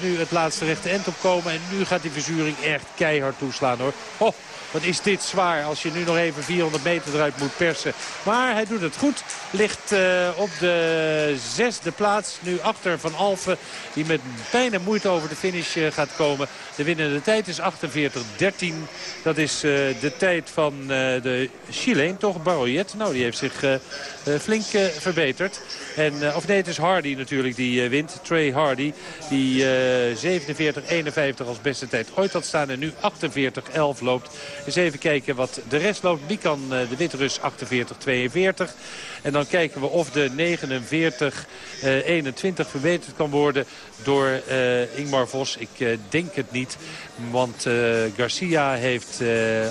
nu het laatste rechte end opkomen. En nu gaat die verzuring echt keihard toeslaan hoor. Oh, wat is dit zwaar als je nu nog even 400 meter eruit moet persen. Maar hij doet het goed. Ligt uh, op de zesde plaats. Nu achter Van Alfen. Die met bijna moeite over de finish uh, gaat komen. De winnende tijd is 48-13. Dat is uh, de tijd van de Chileen. Toch Baroyet. Nou die heeft zich flink verbeterd. En, of nee het is Hardy natuurlijk die wint. Trey Hardy. Die uh, 47-51 als beste tijd ooit had staan en nu 48-11 loopt. Eens even kijken wat de rest loopt. Bikan uh, de Wit-Rus 48-42. En dan kijken we of de 49-21 verbeterd kan worden door uh, Ingmar Vos. Ik denk het niet, want Garcia heeft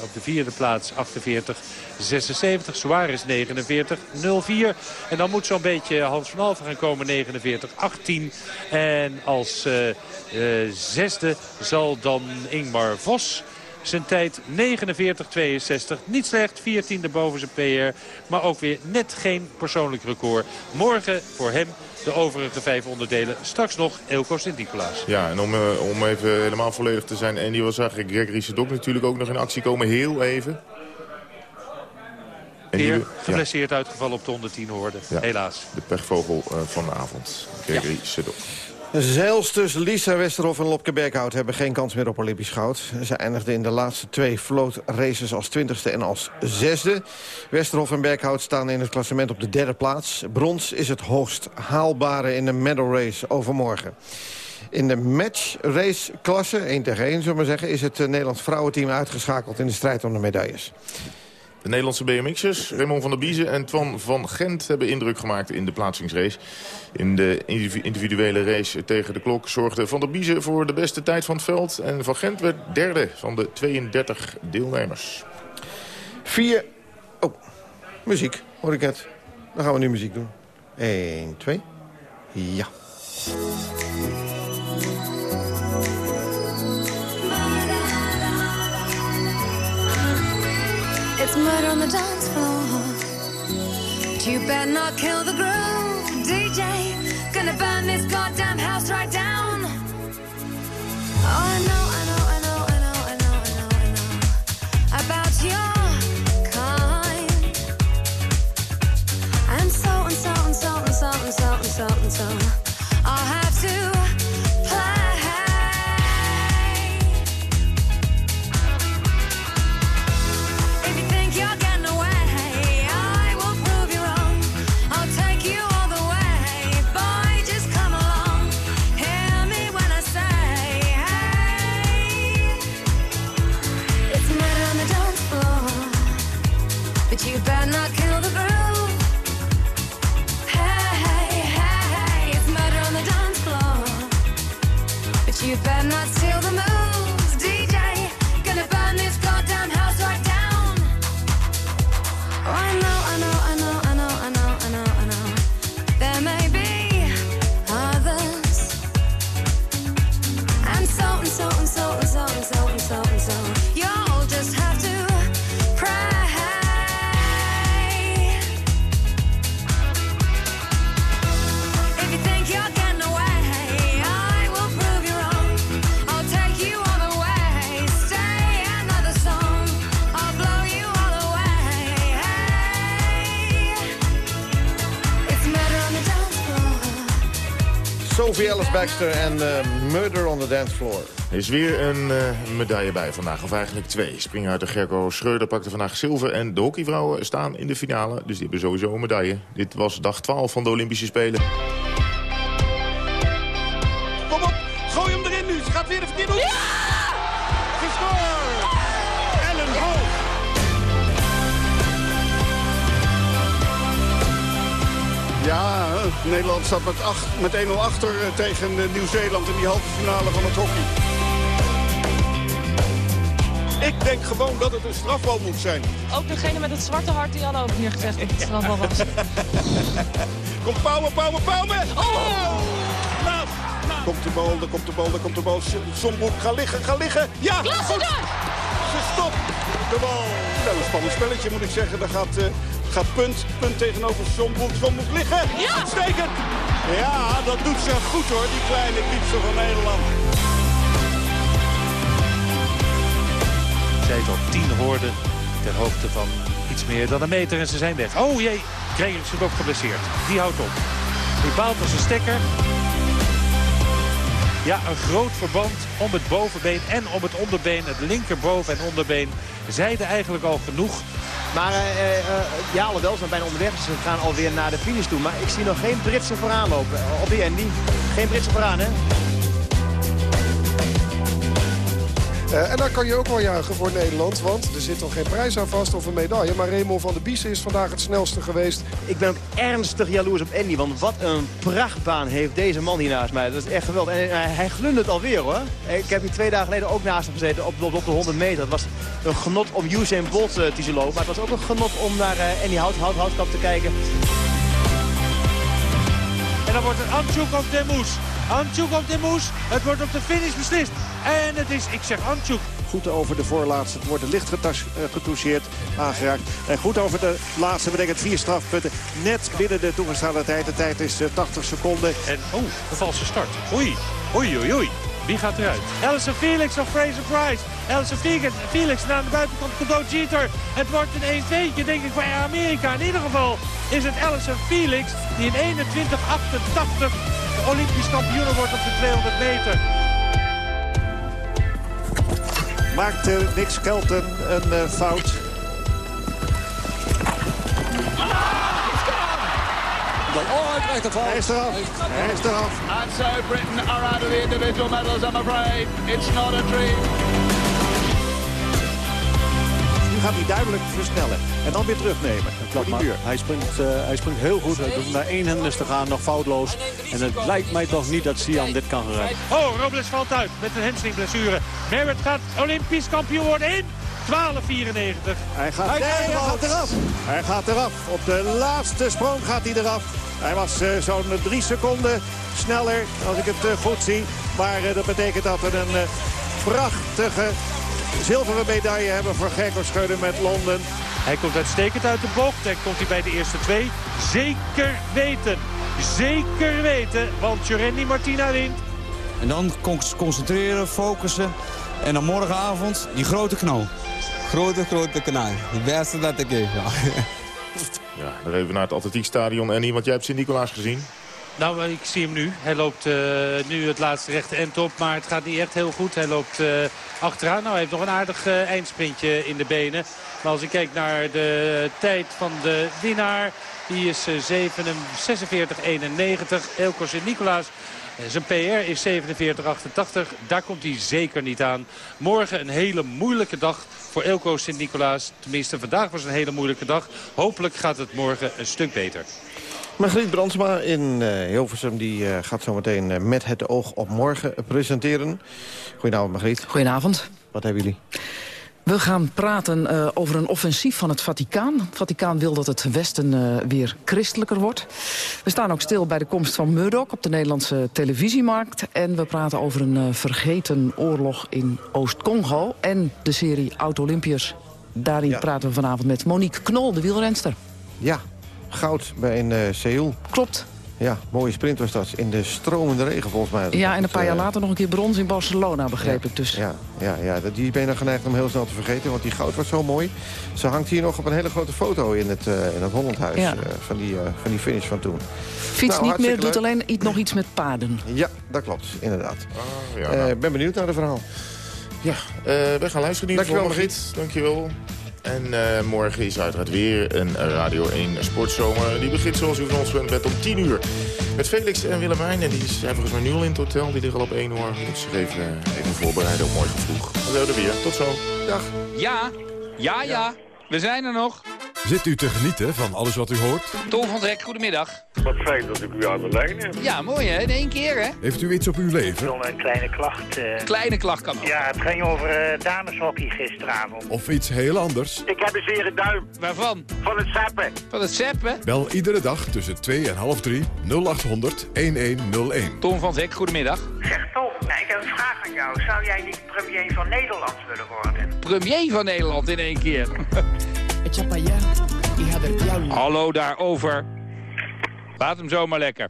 op de vierde plaats 48 76. Suarez 49 04. En dan moet zo'n beetje Hans van Alphen gaan komen 49 18. En als zesde zal dan Ingmar Vos zijn tijd 49-62. Niet slecht, 14e boven zijn PR. Maar ook weer net geen persoonlijk record. Morgen voor hem de overige vijf onderdelen. Straks nog Elko Sint-Nicolaas. Ja, en om, uh, om even helemaal volledig te zijn. En die was eigenlijk Gregory Sedok natuurlijk ook nog in actie komen. Heel even. En Heer, geblesseerd ja. uitgevallen op de 110 hoorde. Ja, helaas. De pechvogel uh, van de avond. Gregory ja. Sedok. Zeilsters Lisa Westerhof en Lopke Berghout hebben geen kans meer op Olympisch goud. Ze eindigden in de laatste twee float races als twintigste en als zesde. Westerhof en Berghout staan in het klassement op de derde plaats. Brons is het hoogst haalbare in de medal race overmorgen. In de match race klasse, 1 tegen 1 zullen we zeggen... is het Nederlands vrouwenteam uitgeschakeld in de strijd om de medailles. De Nederlandse BMX'ers, Raymond van der Biezen en Twan van Gent... hebben indruk gemaakt in de plaatsingsrace. In de individuele race tegen de klok zorgde Van der Biezen voor de beste tijd van het veld. En Van Gent werd derde van de 32 deelnemers. Vier... Oh, muziek, hoor ik het. Dan gaan we nu muziek doen. 1, 2. Ja. It's murder on the dance floor. You better not kill the groove, DJ. Gonna burn this goddamn house right down. Oh, I know, I Ellis Baxter en uh, Murder on the Dance Floor. Er is weer een uh, medaille bij vandaag, of eigenlijk twee. Springruiter Gerco Schreuder pakte vandaag zilver... en de hockeyvrouwen staan in de finale, dus die hebben sowieso een medaille. Dit was dag 12 van de Olympische Spelen. Nederland staat met, met 1-0 achter eh, tegen eh, Nieuw-Zeeland in die halve finale van het hockey. Ik denk gewoon dat het een strafbal moet zijn. Ook degene met het zwarte hart die hadden ook hier gezegd dat het een strafbal was. Kom Pauwen, Pauwen, Pauwen! Oh! Komt de bal, daar komt de bal, daar komt de bal. Sombroek, ga liggen, ga liggen. Ja, goed. Ze stopt de bal. Nou, een spannend spelletje moet ik zeggen. Daar gaat... Uh, Gaat punt, punt tegenover Sombroek. Sombroek liggen. Ja! Uitstekend. Ja, dat doet ze goed hoor, die kleine piepser van Nederland. Zij het al tien hoorden ter hoogte van iets meer dan een meter en ze zijn weg. Oh jee, Kreger is ook geblesseerd. Die houdt op. Die baalt als een stekker. Ja, een groot verband om het bovenbeen en om het onderbeen. Het linkerboven en onderbeen zeiden eigenlijk al genoeg Maar uh, uh, ja, alhoewel, ze zijn bijna onderweg. Dus ze gaan alweer naar de finish toe. Maar ik zie nog geen Britse vooraan lopen. Op die Andy. Geen Britse vooraan, hè? Uh, en daar kan je ook wel juichen voor Nederland. Want er zit nog geen prijs aan vast of een medaille. Maar Raymond van der Biesen is vandaag het snelste geweest. Ik ben ook ernstig jaloers op Andy. Want wat een prachtbaan heeft deze man hier naast mij. Dat is echt geweldig. En uh, hij glundert alweer hoor. Ik heb hier twee dagen geleden ook naast hem gezeten op, op, op de 100 meter. Het was een genot om Usain Bolt uh, te zien lopen. Maar het was ook een genot om naar Andy Hout, Hout, Houtkap te kijken. En dan wordt het Antjoek op Demoes. Antjoek op Demoes. Het wordt op de finish beslist. En het is, ik zeg Antjoek. Goed over de voorlaatste. Het wordt licht getoucheerd, aangeraakt. En goed over de laatste betekent vier strafpunten. Net binnen de toegestane tijd. De tijd is 80 seconden. En, oh, een valse start. Oei, oei, oei, oei. Wie gaat eruit? Ellison Felix of Fraser Price. Ellison Felix naar de buitenkant Godot Jeter. Het wordt een 1-2'tje denk ik bij Amerika. In ieder geval is het Ellison Felix die in 21-88 Olympisch kampioen wordt op de 200 meter. Maakte Nick Skelton een uh, fout. Oh, hij krijgt de val. Hij is eraf. Hij is eraf. And so Britain are out of the individual medals, I'm afraid. It's not a dream. Nu gaat hij duidelijk versnellen. En dan weer terugnemen. Klopt, maar hij springt, uh, hij springt heel goed. Hij doet naar één hindernis te gaan, nog foutloos. En het lijkt mij toch niet dat Sian dit kan redden. Oh, Robles valt uit met een hamstringblessure. Merritt gaat Olympisch kampioen worden in 12,94. Hij gaat, hij, nee, hij gaat eraf. Hij gaat eraf. Op de laatste sprong gaat hij eraf. Hij was uh, zo'n drie seconden sneller, als ik het uh, goed zie. Maar uh, dat betekent dat we een prachtige zilveren medaille hebben voor Gerko Scheuden met Londen. Hij komt uitstekend uit de bocht en komt hij bij de eerste twee. Zeker weten. Zeker weten, want Jorendi Martina wint. En dan concentreren, focussen. En dan morgenavond die grote knal. Grote, grote knal. Het beste dat ik heb. Ja, dan even naar het atletiekstadion. En iemand, jij hebt Sint-Nicolaas gezien? Nou, ik zie hem nu. Hij loopt uh, nu het laatste rechte end op, maar het gaat niet echt heel goed. Hij loopt uh, achteraan. Nou, hij heeft nog een aardig uh, eindsprintje in de benen. Maar als ik kijk naar de tijd van de winnaar, die is 46-91. Elko Sint-Nicolaas zijn PR is 47,88. Daar komt hij zeker niet aan. Morgen een hele moeilijke dag voor Elko Sint-Nicolaas. Tenminste, vandaag was een hele moeilijke dag. Hopelijk gaat het morgen een stuk beter. Margriet Brandsma in uh, Hilversum die, uh, gaat zometeen uh, met het oog op morgen presenteren. Goedenavond Margriet. Goedenavond. Wat hebben jullie? We gaan praten uh, over een offensief van het Vaticaan. Het Vaticaan wil dat het Westen uh, weer christelijker wordt. We staan ook stil bij de komst van Murdoch op de Nederlandse televisiemarkt. En we praten over een uh, vergeten oorlog in Oost-Congo. En de serie Oud-Olympiërs. Daarin ja. praten we vanavond met Monique Knol, de wielrenster. Ja, goud bij een Seoul. Klopt. Ja, mooie sprint was dat. In de stromende regen volgens mij. Ja, en een paar jaar uh, later nog een keer brons in Barcelona, begreep ja, ik dus. Ja, ja, ja, die ben je geneigd om heel snel te vergeten, want die goud was zo mooi. Ze hangt hier nog op een hele grote foto in het, uh, in het Hollandhuis ja. uh, van, die, van die finish van toen. Fiets nou, niet meer, doet alleen iets, nog iets met paarden. Ja, dat klopt, inderdaad. Oh, ja, nou. ben benieuwd naar de verhaal. Ja, we gaan luisteren in Dankjewel, Margriet. Dankjewel. En uh, morgen is uiteraard weer een Radio 1 Sportzomer. Die begint zoals u van ons gewend bent om 10 uur. Met Felix en Willemijn. En die zijn volgens mij nu al in het hotel. Die liggen al op 1 uur. Moeten zich even, even voorbereiden op morgen vroeg. We zijn er weer. Tot zo. Dag. Ja, ja, ja. We zijn er nog. Zit u te genieten van alles wat u hoort? Tom van Hek, goedemiddag. Wat fijn dat ik u aan de lijn heb. Ja, mooi hè, in één keer hè. Heeft u iets op uw leven? Ik wil een kleine klacht. Uh... Kleine klacht kan ook. Ja, het ging over uh, dameshockey gisteravond. Of iets heel anders? Ik heb een zere duim. Waarvan? Van het zappen. Van het zappen? Bel iedere dag tussen 2 en half 3 0800 1101. Tom van Hek, goedemiddag. Zeg Tom, nou, ik heb een vraag aan jou. Zou jij niet premier van Nederland willen worden? Premier van Nederland in één keer. Hallo daarover. Laat hem zomaar lekker.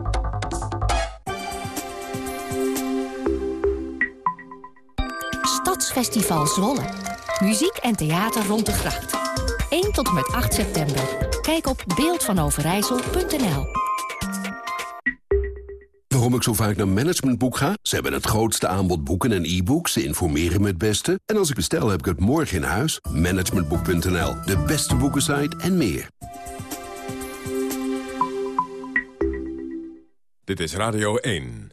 Stadsfestival Zwolle. Muziek en theater rond de gracht. 1 tot en met 8 september. Kijk op beeldvanoverijssel.nl Waarom ik zo vaak naar Managementboek ga? Ze hebben het grootste aanbod boeken en e-books. Ze informeren me het beste. En als ik bestel, heb ik het morgen in huis. Managementboek.nl, de beste boekensite en meer. Dit is Radio 1.